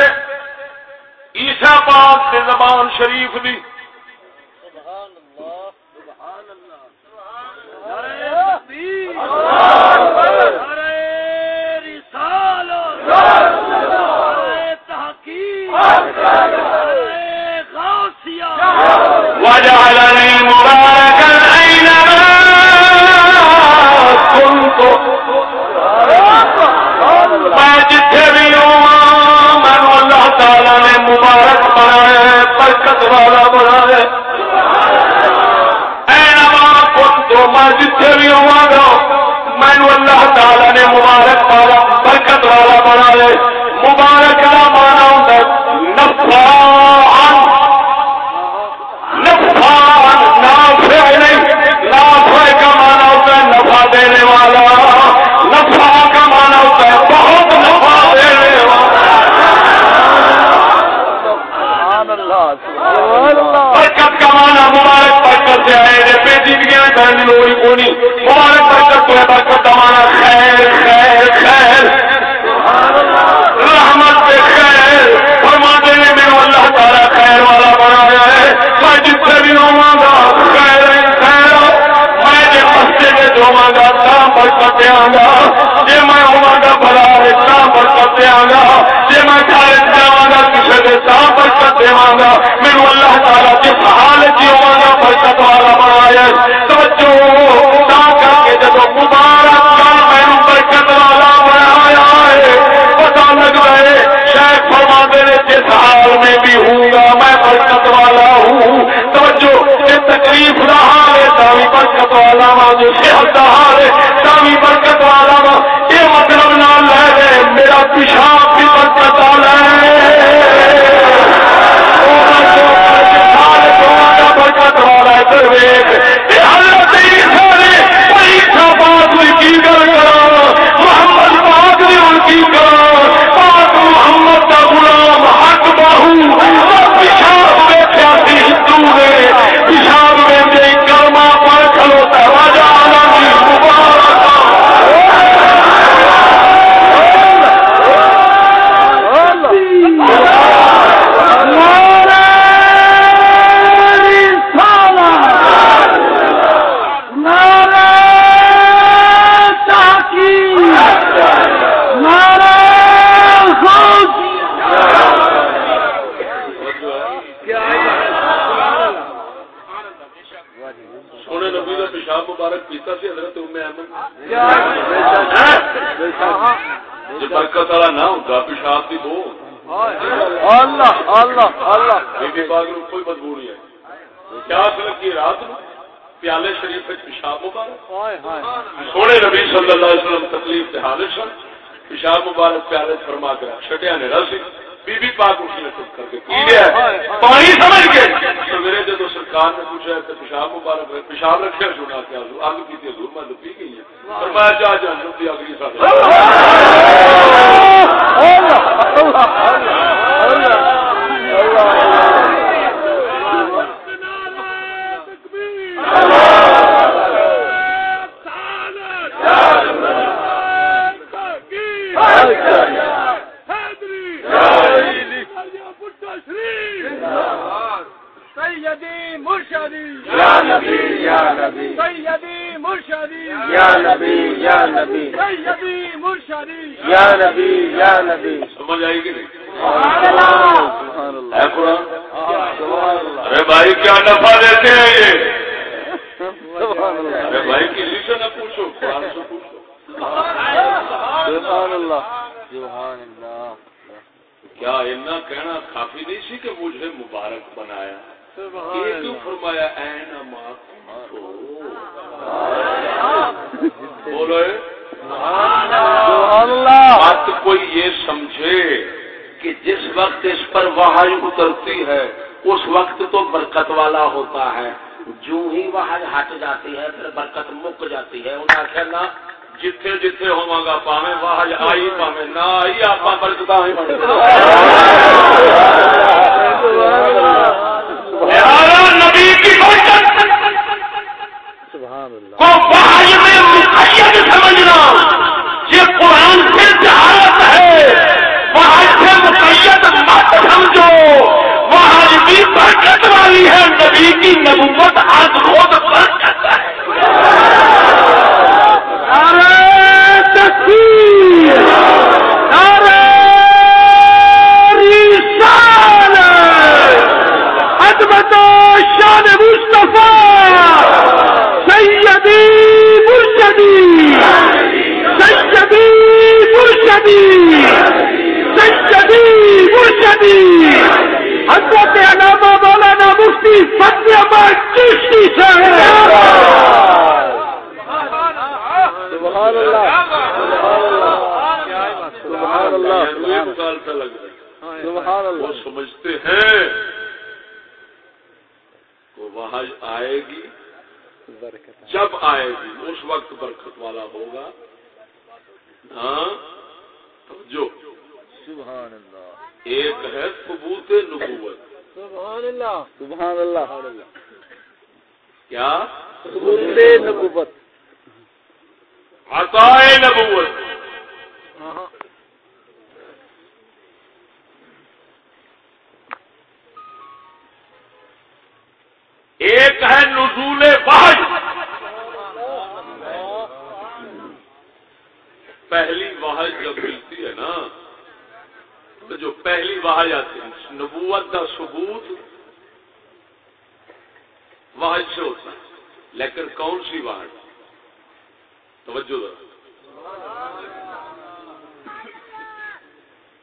عیسا پاک کے زبان شریف دی۔ وجعلني مباركا میں جتھے بھی ہوں، میں اللہ تعالی نے مبارک بنایا برکت والا بنایا اینما کنت میں جتھے بھی ہوا گا میں اللہ تعالی نے مبارک والا، برکت والا بنایا مبارک کا مانا ہوتا نفا نفا نفع کا مانا ہوتا ہے۔ بہت نفع دینے والا برکت کا مانا مبارک برکت سے آئے رے پیچیدگیاں کرنے کونی۔ مبارک برکت تو ہے، برکت کا مانا خیر خیر خیر۔ رحمت سے خیر۔ فرما دینے میں اللہ تعالیٰ خیر والا بنا بنایا ہے۔ میں جتنے بھی ہوا گا ہوا گا تا برکت دیا گا جی میں ہوا گا بڑا ہے تا برکت دیا گا جی میں گھر جاوا گا کسی کے تا برکت دیا گا میرے اللہ تعالیٰ جس حال چ ہوا گا برکت والا بنایا ہے توجہ تا کر کے جب مبارک شاید فرما دینے جس حال میں بھی ہوں گا، میں برکت والا ہوں۔ توجہ یہ تکلیف کا حال ہے تاوی برکت والا وا جو صحت کا حال ہے تاوی برکت والا وا یہ مطلب نہ لے رہے میرا پیشاب بھی برکت والا ہے برکت والا ہے درویش یہ حضرت عیسیٰ نے پریشا بات ہوئی کی گل کرا، محمد پاک نے ان کی کرا۔ الله برکت والا نہ ہوتا پیشاب کی بو۔ اللہ اللہ اللہ۔ کوئی بدبو نہیں ہے۔ کیا لگی رات پیالے شریف پیشاب مبارک۔ سونے نبی صلی اللہ علیہ وسلم تکلیف حالت سن۔ پیشاب مبارک پیالے فرما کے چھٹیا نے رسی بی بی پاک اسی نے چپ کر کے پی لیا پانی سمجھ کے۔ سویرے جدو سرکار نے پوچھا کہ پیشاب مبارک ہے پیشاب رکھے سنا کے اگ کی حضور میں پی گئی ہے فرمایا جا جہنم دی اگ نہیں ساتھ سیدی مرشدی یا نبی یا نبی سیدی مرشدی یا نبی یا نبی سیدی مرشدی یا نبی یا نبی سمجھ آئی کہ نہیں؟ سبحان اللہ۔ ہے قرآن سبحان اللہ۔ ارے بھائی کیا نفع دیتے ہیں یہ؟ سبحان اللہ۔ ارے بھائی کسی سے نہ پوچھو قرآن سے پوچھو۔ سبحان اللہ۔ سبحان اللہ۔ کیا اتنا کہنا کافی نہیں سی کہ مجھے مبارک بنایا؟ یہ کیوں فرمایا این اما بولو اے۔ سبحان اللہ۔ بات کوئی یہ سمجھے کہ جس وقت اس پر وحی اترتی ہے اس وقت تو برکت والا ہوتا ہے۔ جو ہی وحی ہٹ جاتی ہے پھر برکت مک جاتی ہے۔ انہیں آخیا نا جتھے جتھے ہوا گا پاوے وحی آئی پاوے نہ آئی آپ برکت ہی بن کو وحی میں مقید سمجھنا یہ قرآن سے جہالت ہے۔ وحی سے مقید مت سمجھو۔ وحی بھی برکت والی ہے۔ نبی کی نبوت آج روز برکت ہے۔ نعرہ تکبیر شان مصطفیٰ۔ مرشدی حضرت علامہ مولانا مفتی فتح احمد چشتی صاحب۔ سبحان اللہ۔ سبحان اللہ۔ یہ مکالتا لگ رہا ہے سبحان وہ سمجھتے ہیں۔ کہ وہاں آئے گی۔ جب آئے گی اس وقت برکت والا ہوگا۔ ہاں جو سبحان اللہ۔ ایک ہے ثبوت نبوت۔ سبحان اللہ۔ سبحان اللہ۔ کیا؟ ثبوت نبوت۔ عطائے نبوت۔ نبوت کا ثبوت وحی سے ہوتا ہے، لیکن کون سی وحی توجہ ذرا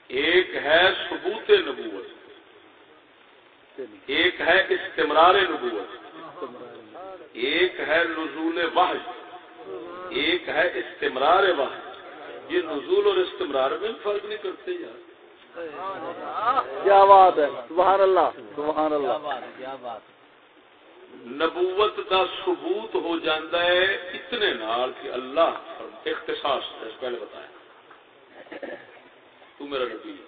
ایک ہے ثبوت نبوت، ایک ہے استمرار نبوت، ایک ہے نزول وحی، ایک ہے استمرار وحی۔ یہ نزول اور استمرار میں فرق نہیں کرتے یار۔ کیا بات ہے؟ سبحان اللہ سبحان اللہ۔ نبوت کا ثبوت ہو جاتا ہے اتنے نال کہ اللہ اختصاص ہے پہلے بتایا تو میرا نبی ہے۔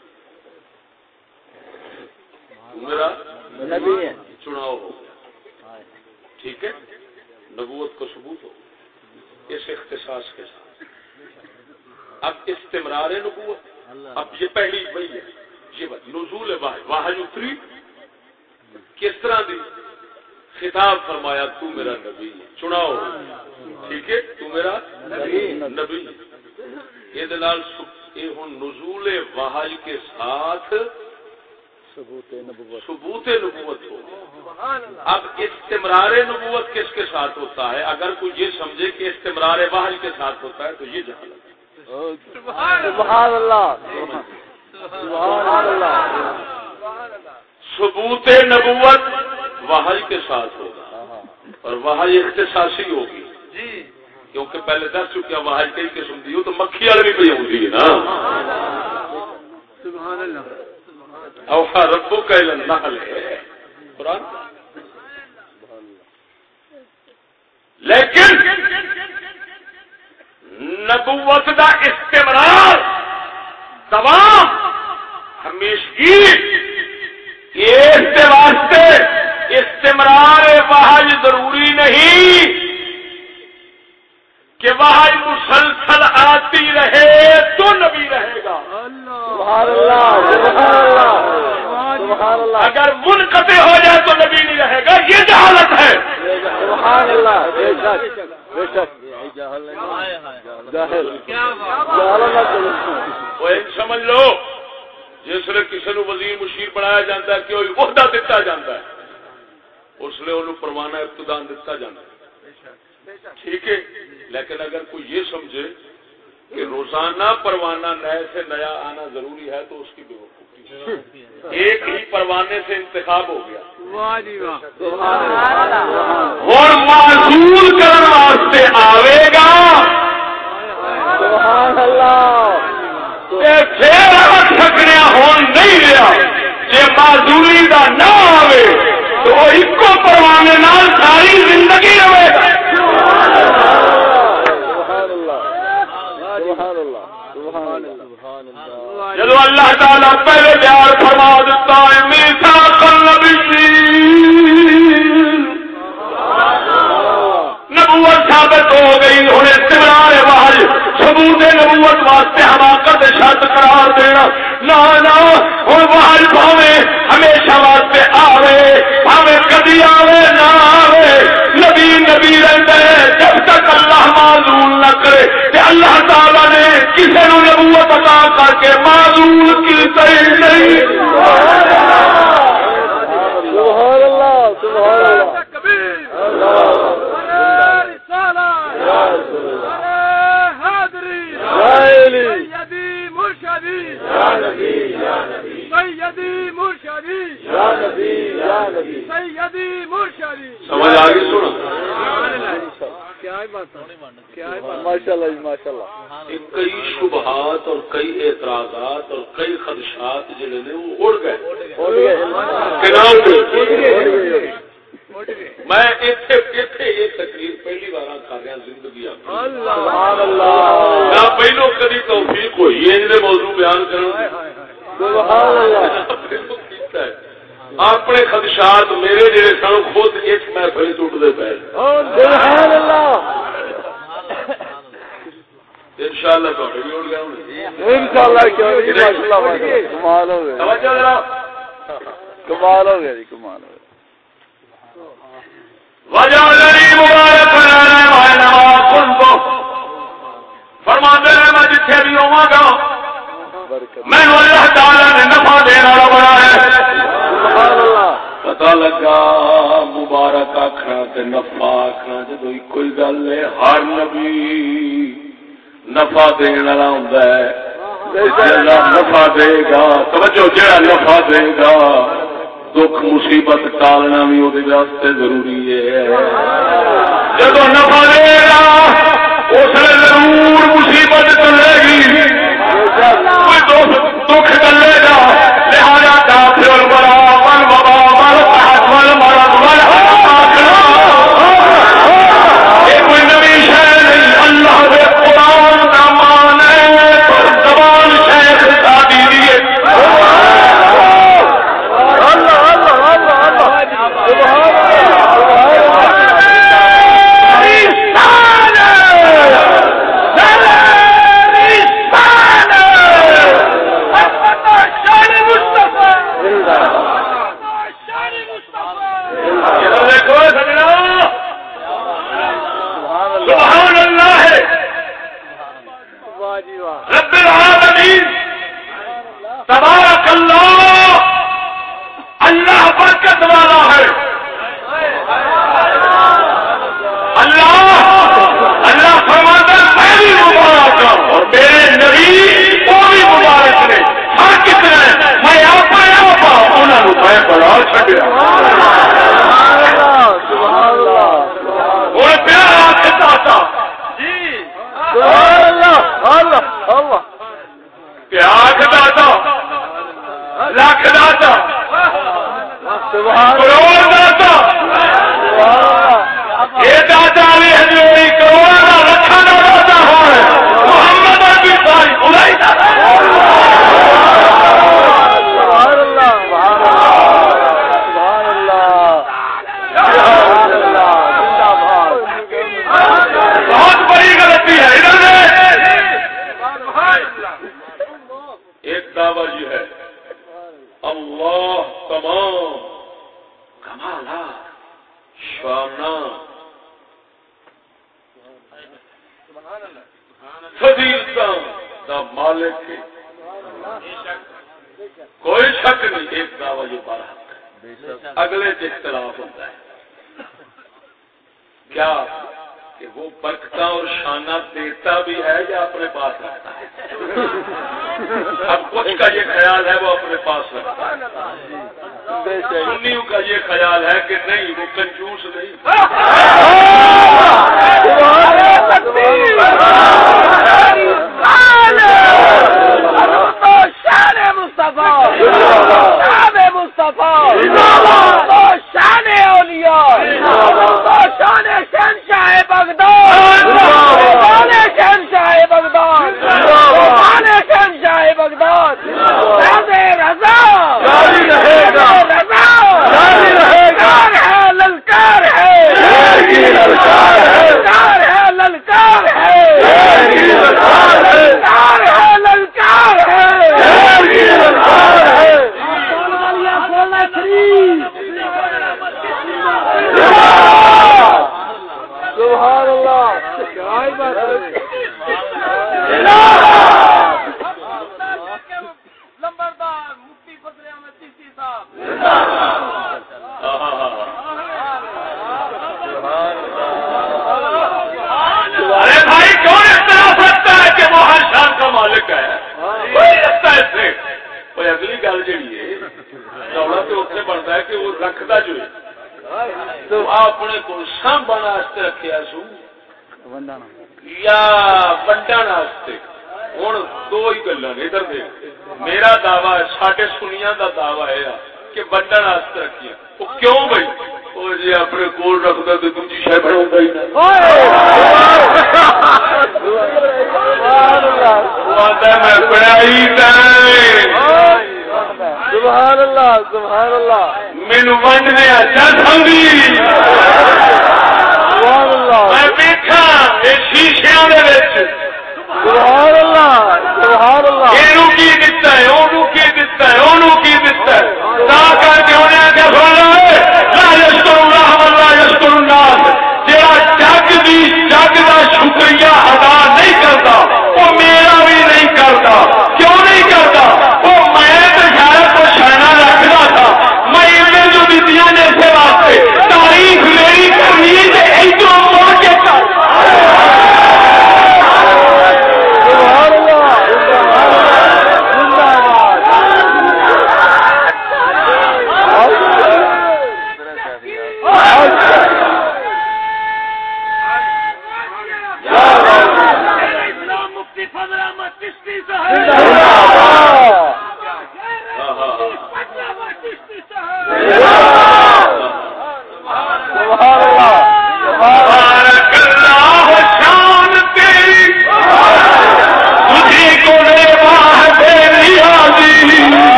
تو میرا نبی ہے۔ چناؤ ہو گیا۔ ٹھیک ہے؟ نبوت کو ثبوت ہو۔ اس اختصاص کے ساتھ۔ اب استمرار نبوت۔ اب یہ پہلی وہی ہے۔ یہ نزول واحد واحد اتری۔ کس طرح دی؟ خطاب فرمایا تو میرا نبی چناؤ۔ ٹھیک ہے؟ تو میرا نبی یہ دلال یہ ہوں نزول واحد کے ساتھ ثبوت نبوت۔ ثبوت نبوت ہو۔ اب استمرار نبوت کس کے ساتھ ہوتا ہے؟ اگر کوئی یہ سمجھے کہ استمرار واحد کے ساتھ ہوتا ہے تو یہ جہالت ہے۔ سبحان اللہ. سبحان اللہ. ثبوت نبوت واحد کے ساتھ ہوگا. اور واحد اختصاصی ہوگی. کیونکہ پہلے دس چکیا واحد کئی قسم دی ہو تو مکھی والی بھی پہ ہوتی ہے نا. سبحان اللہ. اوہا ربو کا النحل ہے. قرآن؟ لیکن نبوت دا استمرار دوام ہمیشگی اس واسطے استمرار واحد ضروری نہیں کہ واحد مسلسل آتی رہے تو نبی رہے گا۔ سبحان اللہ سبحان اللہ سبحان اللہ۔ اگر منقطع ہو جائے تو نبی نہیں رہے گا۔ یہ جہالت ہے۔ سبحان اللہ بے شک بے شک۔ نہ کرو وہ سمجھ لو جس لیے کسی نو وزیر مشیر بنایا جاتا ہے کہ وہ عہدہ دیتا جاتا ہے؟ اس لیے انہوں پروانہ ابتدان دیتا جاتا ہے۔ ٹھیک ہے لیکن اگر کوئی یہ سمجھے کہ روزانہ پروانہ نئے سے نیا آنا ضروری ہے تو اس کی بے وقوفی ایک ہی پروانے سے انتخاب ہو گیا۔ اور معذور کرنے واسطے آئے گا۔ پھر تھکنیا ہون نہیں رہا۔ جی معذوری کا نہ آئے تو وہ ایک پروانے نال ساری زندگی رہے۔ گا سبحان اللہ۔ سبحان اللہ۔ سبحان اللہ۔ سبحان اللہ جدو اللہ تعالی پہلے پیار فرما دیتا ہے میٹھا نبوت ثابت ہو گئی ہوں استمرار محل ثبوت نبوت واسطے حماقت شرط قرار دینا۔ نہ نہ، ہوں محل پاوے ہمیشہ واسطے آوے پاوے کدی آوے نہ آوے نبی نبی رہتا ہے جب تک اللہ معذول نہ کرے کہ اللہ تعالی نے کسی نو نبوت عطا کر کے معذول کی نہیں۔ سبحان اللہ سبحان اللہ سیدی مرشدی سیدی مرشدی سمجھ آ گئی سنا ماشاء اللہ ماشاء اللہ۔ کئی شبہات اور کئی اعتراضات اور کئی خدشات جڑے نے وہ اڑ گئے۔ میں تقریر پہلی بار کر رہا زندگی اپنی سبحان اللہ نہ پہلو کدی توفیق ہوئی ہے موضوع بیان کرنے اپنے خدشات میرے جڑے سن خود اس محفل ٹوٹتے پے۔ سبحان اللہ۔ ان شاء کمال ہو گیا۔ کمال ہو گیا جی کمال ہو گیا۔ میں جتھے بھی ہوا گا میں اللہ تعالی نے نفع دینے والا بڑا ہے۔ پتا لگا مبارک آخنا تے نفع آخنا جدو کوئی گل ہے ہر نبی نفع دین والا ہوندا ہے جڑا نفع دے گا توجہ جڑا نفع دے گا دکھ مصیبت ٹالنا بھی وہ ضروری ہے جب نفع دے گا اس نے ضرور مصیبت چلے گی دکھ چلے گا شیشیا اللہ کی دتا ہے وہ کی دتا ہے وہ دتا ہے۔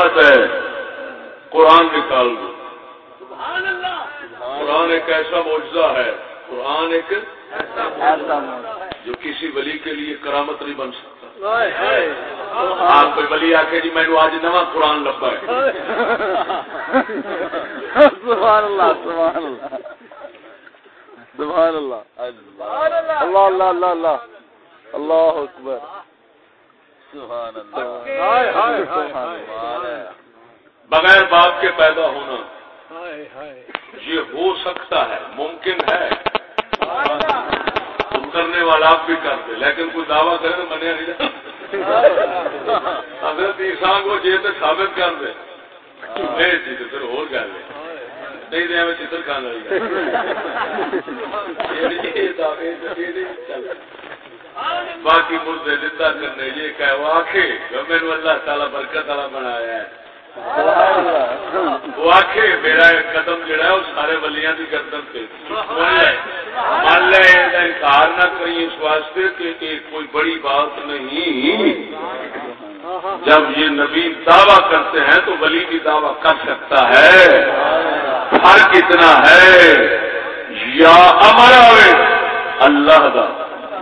بات ہے۔ قرآن نکال دو۔ قرآن ایک ایسا معجزہ ہے۔ قرآن ایک جو کسی ولی کے لیے کرامت نہیں بن سکتا۔ آپ کوئی ولی آ کے جی میں آج نواں قرآن لبا ہے۔ سبحان اللہ سبحان اللہ۔ سبحان اللہ۔ اللہ۔ اللہ اللہ اللہ اللہ۔ اکبر۔ سبحان اللہ بغیر باپ کے پیدا ہونا یہ ہو سکتا ہے ممکن ہے تم کرنے والا آپ بھی کرتے لیکن کوئی دعویٰ کرے تو منیا نہیں حضرت عیسان کو جی تو ثابت کر دے نہیں جی تو پھر اور گل ہے نہیں دے ہمیں چتر کھانا باقی مردے زندہ کرنے، یہ کہ وہ آخے میرے اللہ تعالیٰ برکت والا بنایا ہے۔ وہ آخ میرا قدم جڑا ہے وہ سارے ولیاں کی گردن پہ مان لے انکار نہ کری اس واسطے کہ ایک کوئی بڑی بات نہیں۔ جب یہ نبی دعویٰ کرتے ہیں تو ولی بھی دعویٰ کر سکتا ہے۔ فرق اتنا ہے۔ یا امر آئے اللہ دا۔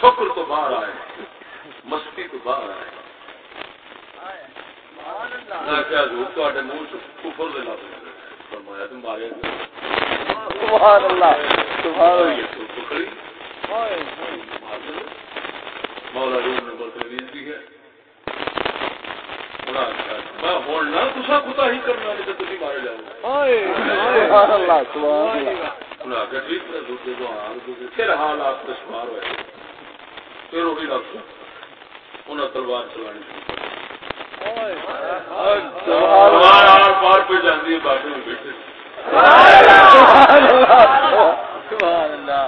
شکر تو باہر آئے مستی تو باہر آئے۔ مولا روم نے بتری دی ہے۔ کتا ہی کرنا نہیں تو مارے جاؤ۔ پھر حالات دشوار ہوئے۔ پھر وہی رکھ انہیں تلوار چلانی شروع بار پہ جاتی ہے بابے میں بیٹھے۔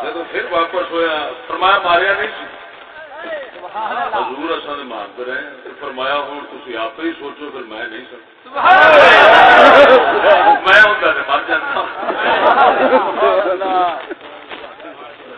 جب پھر واپس ہوا فرمایا ماریا نہیں حضور اصل مانتے رہے فرمایا ہوں تھی آپ ہی سوچو پھر میں نہیں سکتا میں تو مر جاتا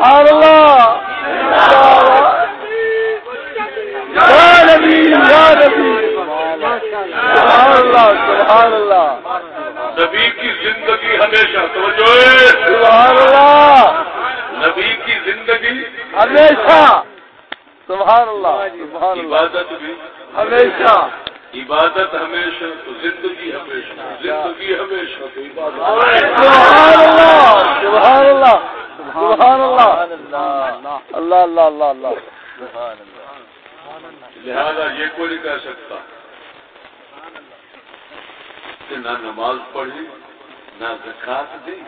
سبحان اللہ. یا نبی یا نبی. سبحان اللہ سبحان اللہ. نبی کی زندگی ہمیشہ توجہ۔ سبحان اللہ. نبی کی زندگی ہمیشہ. سبحان اللہ سبحان اللہ. عبادت بھی۔ ہمیشہ. عبادت ہمیشہ تو زندگی ہمیشہ۔ زندگی ہمیشہ تو عبادت۔ سبحان اللہ سبحان اللہ. سبحان اللہ. اللہ. اللہ اللہ اللہ لہذا یہ کوئی نہیں کہہ سکتا کہ نہ نماز پڑھی نہ زکات دی۔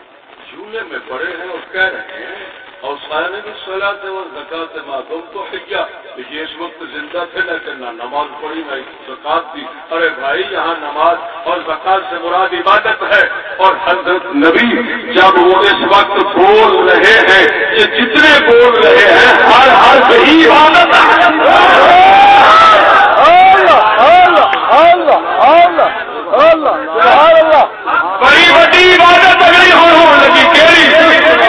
جھولے میں پڑے ہیں اور کہہ رہے ہیں اور سارے بھی سلا تھے زکات معلوم تو ہے کیا یہ اس وقت زندہ تھے نہ کہ نہ نماز پڑھی نہ زکات دی ارے بھائی یہاں نماز اور زکات سے مراد عبادت ہے اور حضرت نبی جب وہ اس وقت بول رہے ہیں یہ جتنے بول رہے ہیں ہر ہر صحیح عبادت بڑی بڑی عبادت اگلی ہو ہو لگی کیڑی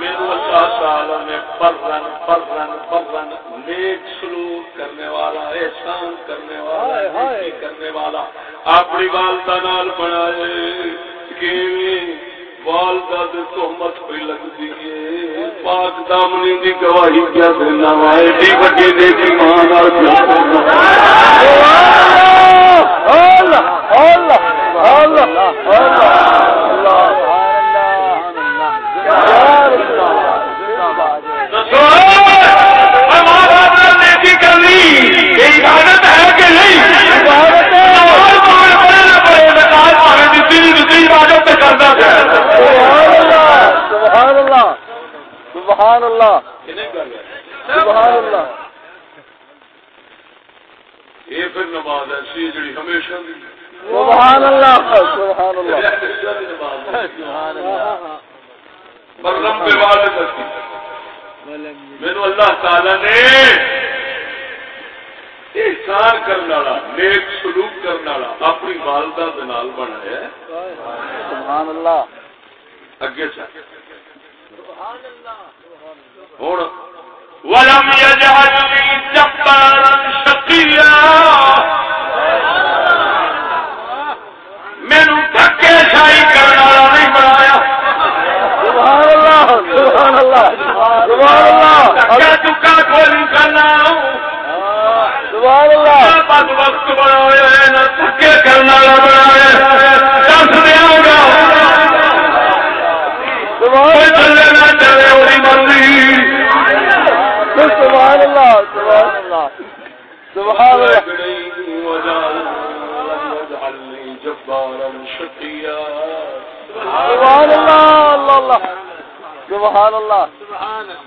میرے اللہ تعالی نے پرن پرن پرن نیک سلوک کرنے والا احسان کرنے والا ہائے، ہائے۔ نیکی کرنے والا اپنی والدہ نال بنائے والدہ دے تہمت پہ لگدی ہے؟ پاک دامنی دی گواہی کیا دینا وا؟ ایڈی وڈی نیکی ماں نال کیا کرنا سبحان اللہ سبحان اللہ سبحان اللہ یہ پھر نماز ایسی جڑی ہمیشہ سبحان اللہ. سبحان اللہ۔ سبحان اللہ کے والد اسی میرے اللہ تعالی نے احسان کرنے والا نیک سلوک کرنے والا اپنی والدہ دے نال بنایا۔ سبحان اللہ. اگے چل۔ ہوں۔ ولم يجعلني جبارا شقيا مینو شاہی کرنے والا نہیں بنایا۔ سبحان اللہ سبحان اللہ سبحان اللہ۔ دھکا دکا کوئی کرنا سبحان اللہ۔ بد وقت بنایا ہے نہ دھکے کرنے والا بنایا دس دیا گا۔ کوئی چلے نہ چلے وہی مرضی۔ سبحان اللہ سبحان اللہ۔ سبحان الله. ولا جبارا شقيا سبحان الله الله الله. سبحان الله. سبحان الله سبحان الله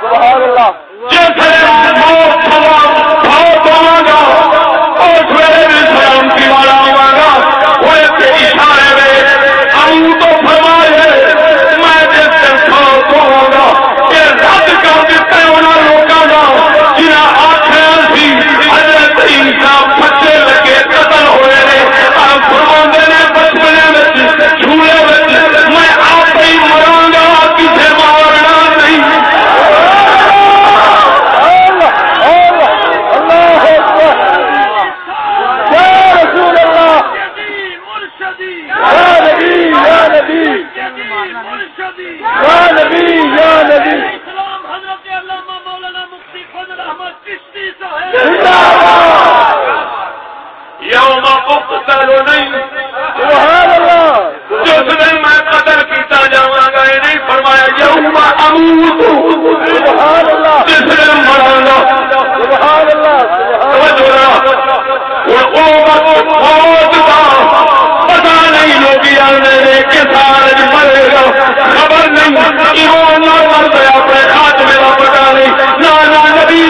سبحان اللہ۔ خبر نہیں ایمان نہ مر گیا اپنے خاتمے کا پتا نہیں نہ نہ نبی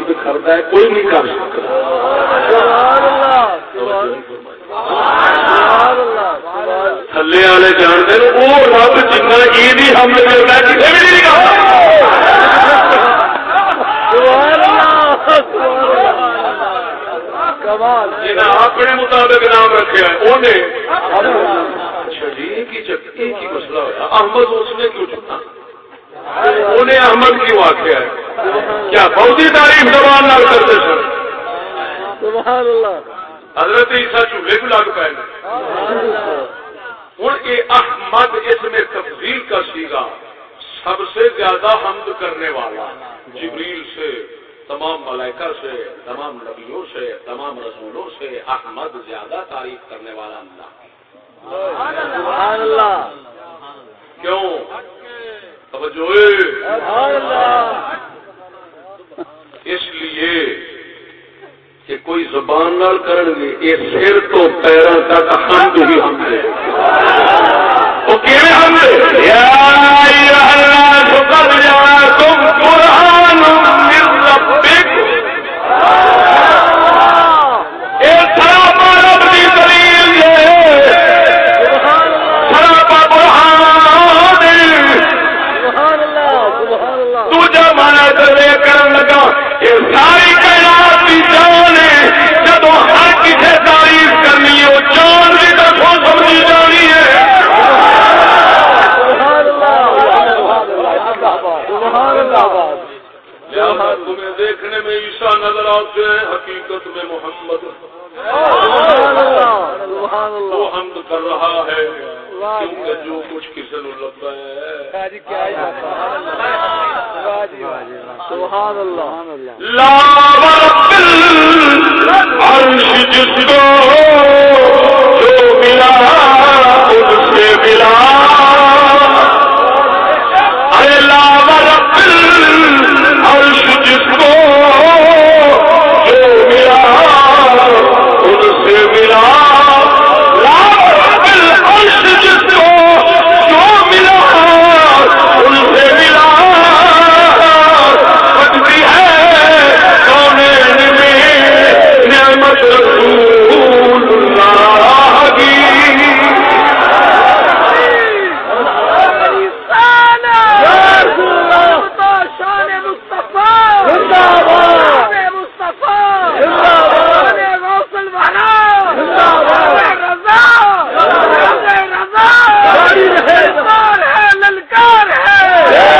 رب کرتا ہے، کوئی نہیں کر سکتا۔ تھلے والے جانتے ہیں، وہ رب جنہ یہ حمد کرتا ہے، کسی بھی نہیں کرتا۔ اپنے مطابق نام رکھے اچھا جی ایک ہی مسئلہ ہوا احمد اس نے کیوں چنا انہیں احمد کیوں آخیا ہے۔ کیا بہت ہی تعریف زبان نہ کرتے سن؟ سبحان اللہ۔ حضرت عیسیٰ چولہے بھی لگ پائے ہوں یہ احمد اس میں تفضیل کا سیگا سب سے زیادہ حمد کرنے والا۔ جبریل سے تمام ملائکہ سے تمام نبیوں سے تمام رسولوں سے احمد زیادہ تعریف کرنے والا اللہ۔ کیوں؟ اس لیے کہ کوئی زبان نال کرن گے یہ سر تو پیروں تک حمد ہی حمد ہے۔ وہ کیویں حمد ہے؟ تمہیں دیکھنے میں عیسیٰ نظر آتے ہیں حقیقت میں محمد۔ سبحان اللہ۔ سبحان وہ حمد کر رہا ہے۔ کیونکہ جو کچھ کسی نے لگتا ہے۔ سبحان اللہ۔ لا ورب العرش جس کو جو ملا ان سے ملا۔ ارے لا ورب العرش ہو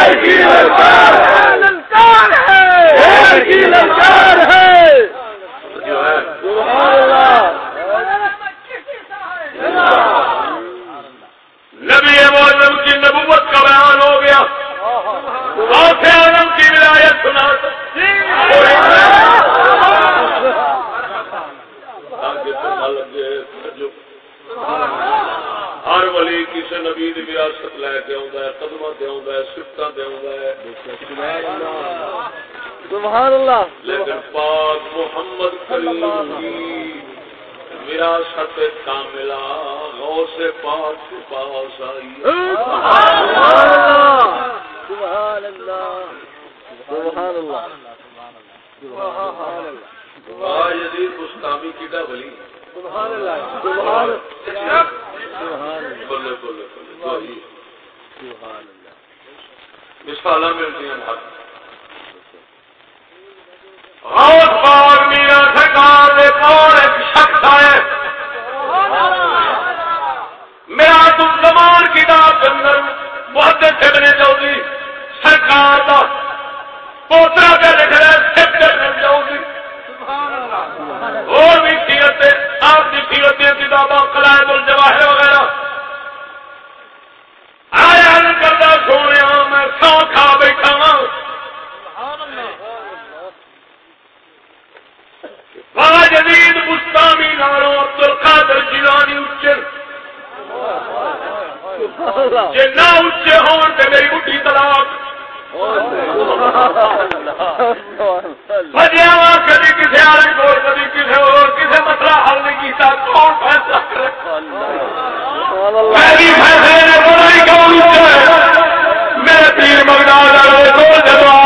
کی للکار ہے۔ نبی دی وراثت لے کے آਉਂدا ہے تے صفتاں تے آوندا ہے۔ سبحان اللہ لیکن پاک محمد کریم کی وراثت کاملہ غوث پاک کے پاس آئی۔ سبحان اللہ سبحان اللہ سبحان اللہ سبحان اللہ واہ یزید بستامی کیڈا ولی؟ سبحان اللہ سبحان سبحان اللہ بولے بولے بولے۔ مثالاں ملتی ہیں حق۔ غوث پاک میرا سرکار دے کول ایک شخص آئے میرا تم زمان کتاب اندر محدث ابن جوزی سرکار دا پوترا پہ لکھ رہا ہے سب ابن جوزی۔ اور بھی سیرتیں آپ کی سیرتیں کتاباں قلائد الجواہر وغیرہ۔ آیا نہیں کرتا سونے میں سو کھا بیٹھا ہوں وہاں جدید مستامی نالوں عبد القادر جیلانی اچے سبحان اللہ جے نہ اچے ہون تے میری بڈھی طلاق۔ بجیا وا کبھی کسی آرم کو کبھی کسی اور کسی مسئلہ حل نہیں کیتا۔ کون فیصلہ کرے؟ میری فیصلے نے بولا میرے پیر مغداد جب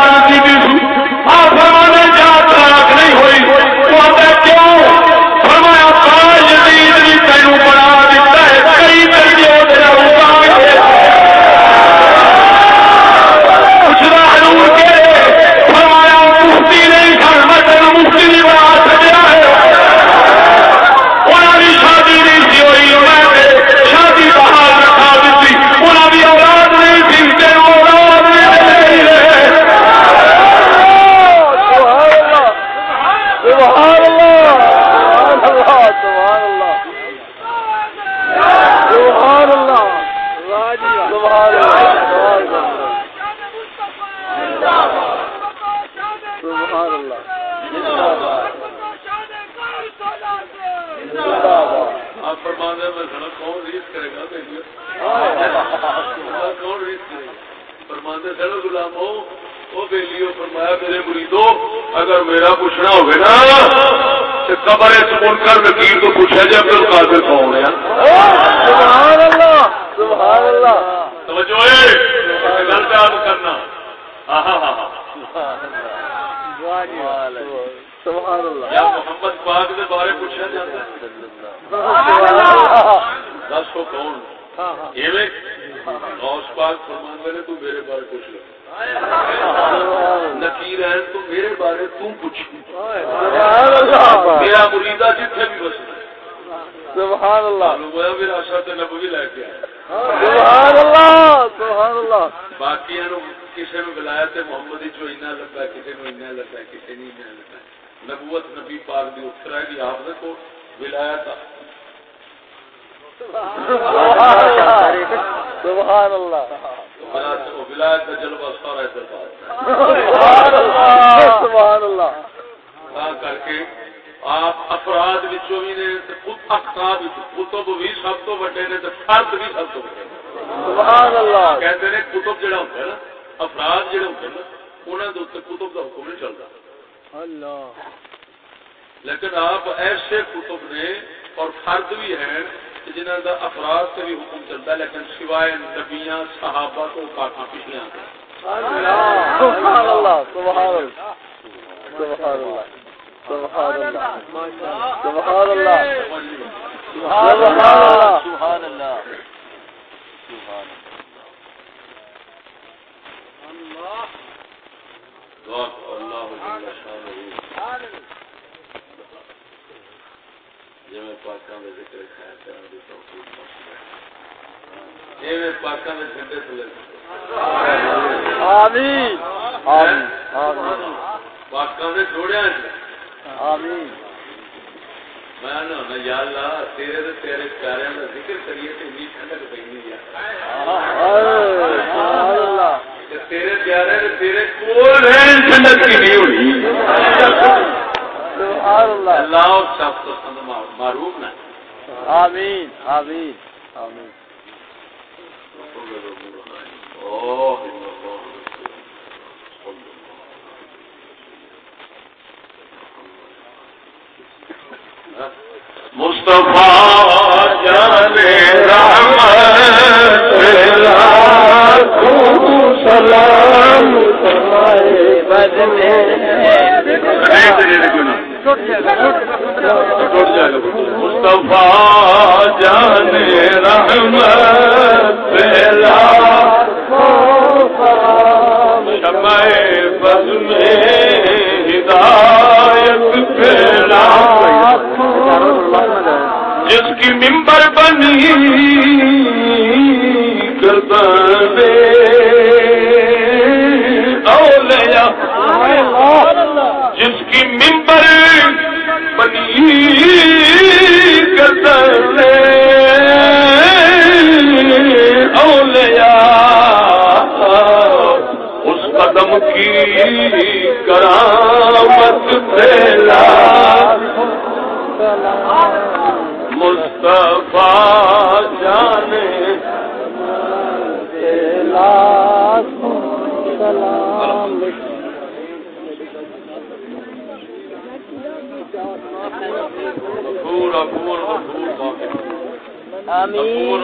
فرمانے سڑو غلام ہو وہ بیلیو فرمایا میرے مریدو اگر میرا پوچھنا ہوگا نا تو قبر سمن کر نکیر تو پوچھا جائے عبد القادر کون ہے؟ سبحان اللہ سبحان اللہ۔ توجہ ہے گل یاد کرنا۔ ہاں ہاں ہاں سبحان اللہ۔ یا محمد پاک کے بارے پوچھا جاتا ہے۔ سبحان اللہ۔ دس کو کون؟ غوث پاک فرماندے نے تو میرے بارے پوچھ لے نکیر ہے تو میرے بارے تو پوچھ۔ میرا مریدا جتھے بھی بس سبحان اللہ۔ میرا شرط نبوی لے کے سبحان اللہ سبحان اللہ۔ باقی کسی نے بلایا تے محمد چو لگا کسی نے اینا لگا کسی نے اینا لگا۔ نبوت نبی پاک دی اتر ہے کہ آپ نے کو بلایا تھا۔ سبحان اللہ۔ سبحان اللہ کر کے آپ افراد وچوں بھی نے تے خود اقطاب کتب بھی سب تو بڑے نے تے فرد بھی سب تو بڑے نے۔ سبحان اللہ۔ کہتے ہیں کتب جڑا ہوتا ہے نا افراد جڑے ہیں نا کے اتنے کتب کا حکم نہیں چلتا اللہ۔ لیکن آپ ایسے کتب نے اور فرد بھی ہیں جنہوں کا افراد سے بھی حکم چلتا ہے لیکن سوائے نبیاں صحابہ تو کافی پچھلے سبحان اللہ سبحان اللہ سبحان اللہ دے ذکر خیر کرن دی توفیق بخشے جویں پاکاں دے جھنڈے تھلے آمین آمین آمین پاکاں دے جوڑیاں وچ آمین میں نہ ہونا یا اللہ تیرے تے تیرے پیاریاں دا ذکر کریے تے انی ٹھنڈک پیندی ہے سبحان اللہ کہ تیرے پیارے تیرے کول ٹھنڈک کی نہیں ہوئی سبحان اللہ. اللہ اور سب کو سن معروف نہ. آمین آمین آمین. مصطفیٰ سلام. سلام مصطفیٰ جانے رحمت پہلا شمع بس میں ہدایت پھیلا جس کی ممبر بنی کی ممبر بنی قدر اولیاء اس قدم کی کرامت پھیلا۔ مصطفیٰ جانے سلام۔ آمین